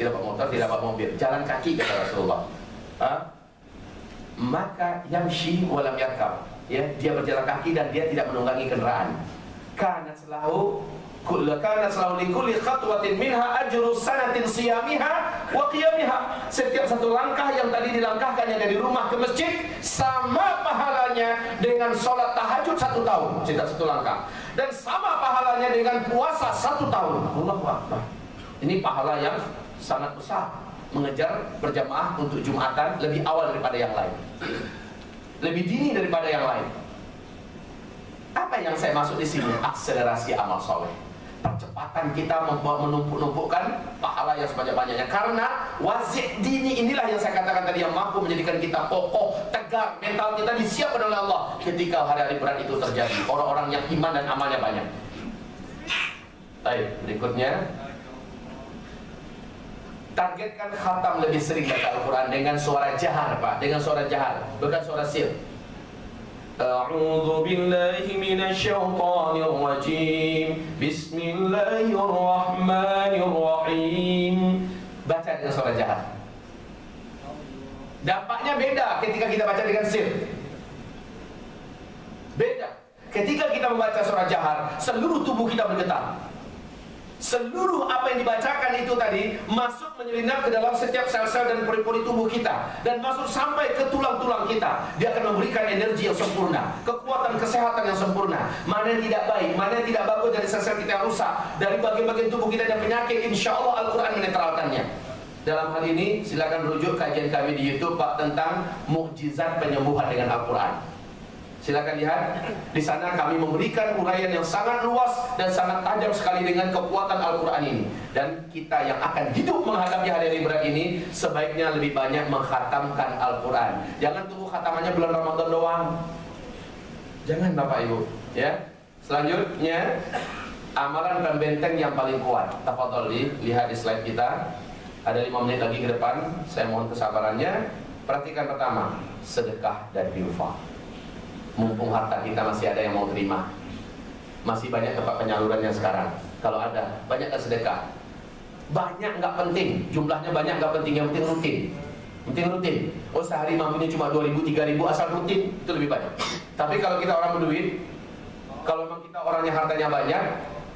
Tidak bawa motor, tidak bawa mobil. Jalan kaki kata Rasulullah. Ha? Maka yamshi walam yarkab. Ya, dia berjalan kaki dan dia tidak menunggangi kendaraan. Karena selalu Kullakana selalu likulli khatwatin minha ajru sanatin siyamiha wa qiyamiha. Setiap satu langkah yang tadi dilangkahkannya dari rumah ke masjid sama pahalanya dengan sholat tahajud satu tahun, tidak satu langkah. Dan sama pahalanya dengan puasa satu tahun. Allahu Akbar. Ini pahala yang sangat besar mengejar berjamaah untuk Jumatan lebih awal daripada yang lain. Lebih dini daripada yang lain. Apa yang saya maksud di sini? Akselerasi amal soleh percepatan kita menumpuk-numpukkan pahala yang sebanyak-banyaknya karena wazid dini inilah yang saya katakan tadi yang mampu menjadikan kita kokoh, tegar, mental kita disiapkan oleh Allah ketika hari-hari berat itu terjadi. Orang-orang yang iman dan amalnya banyak. Baik, berikutnya targetkan khatam lebih sering baca Al-Quran dengan suara jahar Pak, dengan suara jahar, bukan suara sir. أعوذ بالله من الشيطان الرجيم بسم الله الرحمن الرحيم Baca dengan suara jahat Dampaknya beda ketika kita baca dengan sir Beda Ketika kita membaca suara jahat Seluruh tubuh kita bergetar Seluruh apa yang dibacakan itu tadi masuk menyelinap ke dalam setiap sel-sel dan pori-pori tubuh kita dan masuk sampai ke tulang-tulang kita. Dia akan memberikan energi yang sempurna, kekuatan kesehatan yang sempurna. Mana yang tidak baik, mana yang tidak bagus dari sel-sel kita yang rusak, dari bagian-bagian tubuh kita yang penyakit, insya Allah Al-Quran menetralkannya. Dalam hal ini silakan rujuk kajian kami di YouTube Pak tentang mukjizat penyembuhan dengan Al-Quran. Silakan lihat di sana kami memberikan uraian yang sangat luas dan sangat tajam sekali dengan kekuatan Al-Qur'an ini. Dan kita yang akan hidup menghadapi hari-hari berat ini sebaiknya lebih banyak menghatamkan Al-Qur'an. Jangan tunggu khatamannya bulan Ramadan doang. Jangan Bapak Ibu, ya. Selanjutnya amalan pembenteng yang paling kuat. Tafadhol lihat di slide kita. Ada lima menit lagi ke depan. Saya mohon kesabarannya. Perhatikan pertama, sedekah dan infak mumpung harta kita masih ada yang mau terima. Masih banyak tempat penyalurannya sekarang. Kalau ada banyak sedekah. Banyak nggak penting. Jumlahnya banyak nggak penting. Yang penting rutin. Penting rutin. Oh sehari mampunya cuma 2000 3000 asal rutin itu lebih banyak tapi kalau kita orang berduit kalau memang kita orangnya hartanya banyak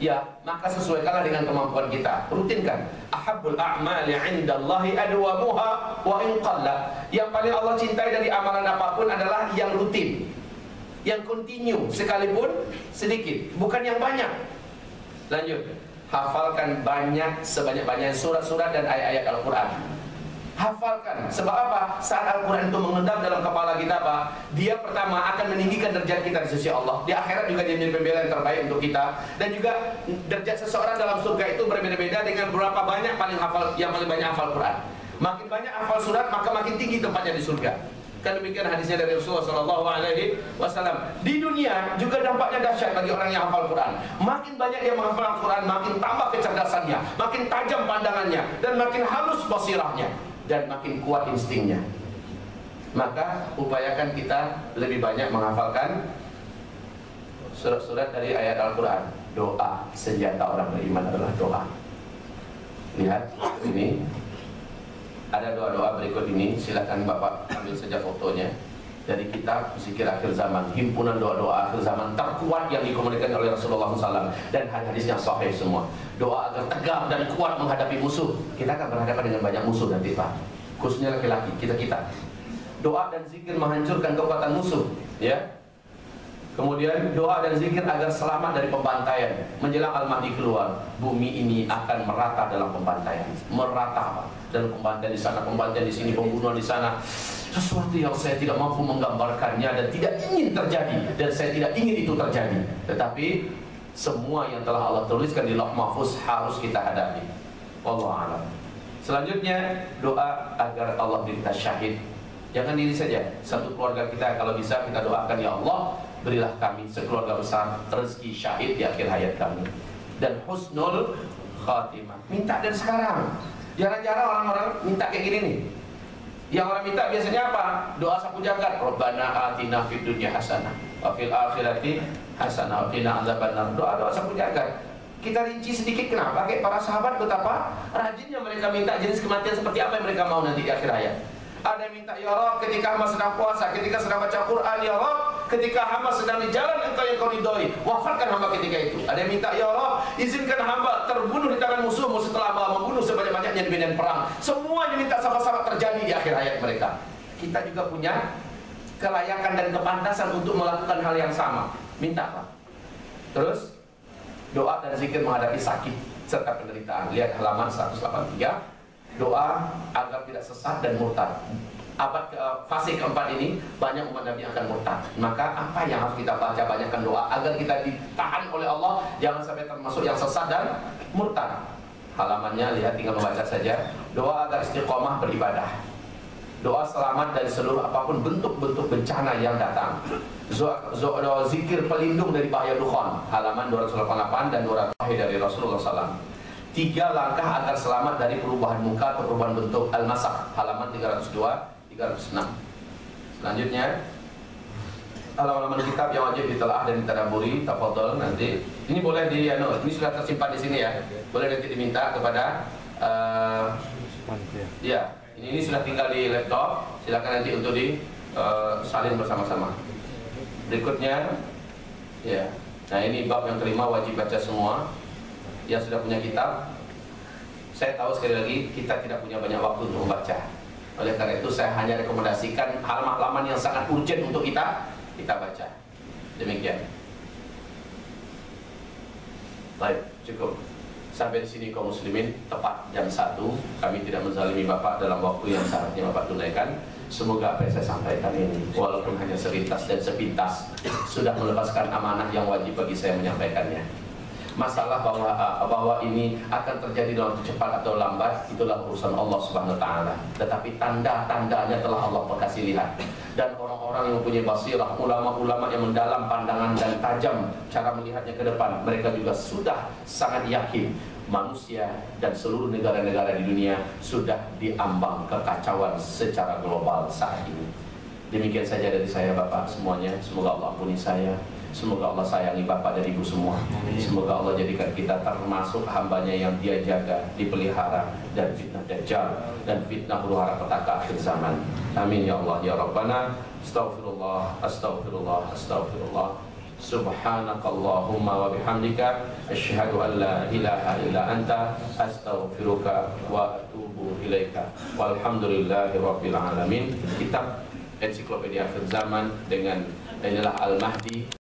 ya maka sesuaikanlah dengan kemampuan kita. Rutinkan ahabbul a'mali 'indallahi adwamuha wa in yang paling Allah cintai dari amalan apa pun adalah yang rutin yang kontinu sekalipun sedikit, bukan yang banyak. Lanjut. hafalkan banyak sebanyak-banyaknya surat-surat dan ayat-ayat Al-Quran. Hafalkan. Sebab apa? Saat Al-Quran itu mengendap dalam kepala kita, Pak, dia pertama akan meninggikan derajat kita di sisi Allah. Di akhirat juga dia menjadi pembela yang terbaik untuk kita. Dan juga derajat seseorang dalam surga itu berbeda-beda dengan berapa banyak paling hafal yang paling banyak hafal Quran. Makin banyak hafal surat, maka makin tinggi tempatnya di surga. Kan demikian hadisnya dari Rasulullah Wasallam. Di dunia juga dampaknya dahsyat bagi orang yang hafal Quran. Makin banyak dia menghafal Quran, makin tambah kecerdasannya, makin tajam pandangannya, dan makin halus basirahnya, dan makin kuat instingnya. Maka upayakan kita lebih banyak menghafalkan surat-surat dari ayat Al-Quran. Doa senjata orang beriman adalah doa. Lihat ini ada doa-doa berikut ini silakan Bapak ambil saja fotonya. Dari kitab Zikir Akhir Zaman himpunan doa-doa akhir zaman terkuat yang dikomunikasikan oleh Rasulullah SAW dan hadis-hadisnya sahih semua. Doa agar tegar dan kuat menghadapi musuh. Kita akan berhadapan dengan banyak musuh nanti Pak. Khususnya laki-laki kita-kita doa dan zikir menghancurkan kekuatan musuh ya. Kemudian doa dan zikir agar selamat dari pembantaian Menjelang Al-Mahdi keluar. Bumi ini akan merata dalam pembantaian. Merata dalam pembantaian di sana Pembantaian di sini, pembunuhan di sana. Sesuatu yang saya tidak mampu menggambarkannya Dan tidak ingin terjadi Dan saya tidak ingin itu terjadi. Tetapi semua yang telah Allah tuliskan di Loh Mahfuz harus kita hadapi. Allah alam. Selanjutnya doa agar Allah kita syahid. Jangan diri saja Satu keluarga kita kalau bisa kita doakan Ya Allah Berilah kami sekeluarga besar rezeki syahid di akhir hayat kami. Dan husnul khatimah. Minta dari sekarang. Jarang-jarang orang-orang minta kayak gini nih. Yang orang minta biasanya apa? Doa sapu jagat. Rabbana atina fid dunya hasanah wa fil akhirati hasanah wa qina adzabannar. Doa-doa sapu jagat. Kita rinci sedikit kenapa? Kayak para sahabat betapa rajinnya mereka minta jenis kematian seperti apa yang mereka mau nanti di akhir hayat. Ada yang minta ya Rob ketika hamba sedang puasa, ketika sedang baca Quran ya Rob, ketika hamba sedang di jalan engkau yang kau ridhoi, wafatkan hamba ketika itu. Ada yang minta ya Rob, izinkan hamba terbunuh di tangan musuhmu setelah hamba membunuh sebanyak-banyaknya di medan perang. Semua diminta sama-sama terjadi di akhir hayat mereka. Kita juga punya kelayakan dan kepantasan untuk melakukan hal yang sama. Minta Pak. Terus doa dan zikir menghadapi sakit serta penderitaan. Lihat halaman 183 doa agar tidak sesat dan murtad. Abad ke, fase keempat ini banyak umat Nabi akan murtad. Maka apa yang harus kita baca banyakkan doa agar kita ditahan oleh Allah jangan sampai termasuk yang sesat dan murtad. Halamannya lihat tinggal membaca saja. Doa agar istiqomah beribadah. Doa selamat dari seluruh apa pun bentuk-bentuk bencana yang datang. Doa zikir pelindung dari bahaya dukhan. Halaman 288 dan 200 dari Rasulullah SAW. Tiga langkah agar selamat dari perubahan muka atau perubahan bentuk Al-Masak Halaman 302, 306 Selanjutnya Halaman-halaman kitab yang wajib ditelaah dan ditadaburi Tafadol nanti. Ini boleh di, ya, no, ini sudah tersimpan di sini ya. Boleh nanti diminta kepada uh, Ya, ini, ini sudah tinggal di laptop. Silakan nanti untuk di uh, salin bersama-sama. Berikutnya Ya, nah ini bab yang kelima wajib baca semua yang sudah punya kitab. Saya tahu sekali lagi kita tidak punya banyak waktu untuk membaca. Oleh karena itu saya hanya rekomendasikan halaman-halaman yang sangat urgent untuk kita kita baca. Demikian. Baik cukup. Sampai di sini kaum muslimin tepat jam 1 kami tidak menzalimi bapak dalam waktu yang seharusnya bapak tunaikan. Semoga apa yang saya sampaikan ini walaupun hanya selintas dan sepintas sudah melepaskan amanah yang wajib bagi saya menyampaikannya masalah bahwa uh, bahwa ini akan terjadi dalam cepat atau lambat itulah urusan Allah Subhanahu wa taala. Tetapi tanda-tandanya telah Allah kasih lihat. Dan orang-orang yang mempunyai basirah ulama-ulama yang mendalam pandangan dan tajam cara melihatnya ke depan mereka juga sudah sangat yakin manusia dan seluruh negara-negara di dunia sudah diambang kekacauan secara global saat ini. Demikian saja dari saya Bapak semuanya. Semoga Allah ampuni saya Semoga Allah sayangi Bapak dan Ibu semua. Semoga Allah jadikan kita termasuk hambanya yang dia jaga, dipelihara Dan fitnah dajjal Dan fitnah huru-hara petaka akhir zaman. Amin ya Allah ya Rabbana. Astaghfirullah, astaghfirullah, astaghfirullah. Subhanakallahumma wa bihamdika Ashhadu an la ilaha illa anta Astaghfiruka wa atubu ilaika. Walhamdulillahi rabbil alamin. Kitab Ensiklopedia Akhir Zaman dengan inilah Al-Mahdi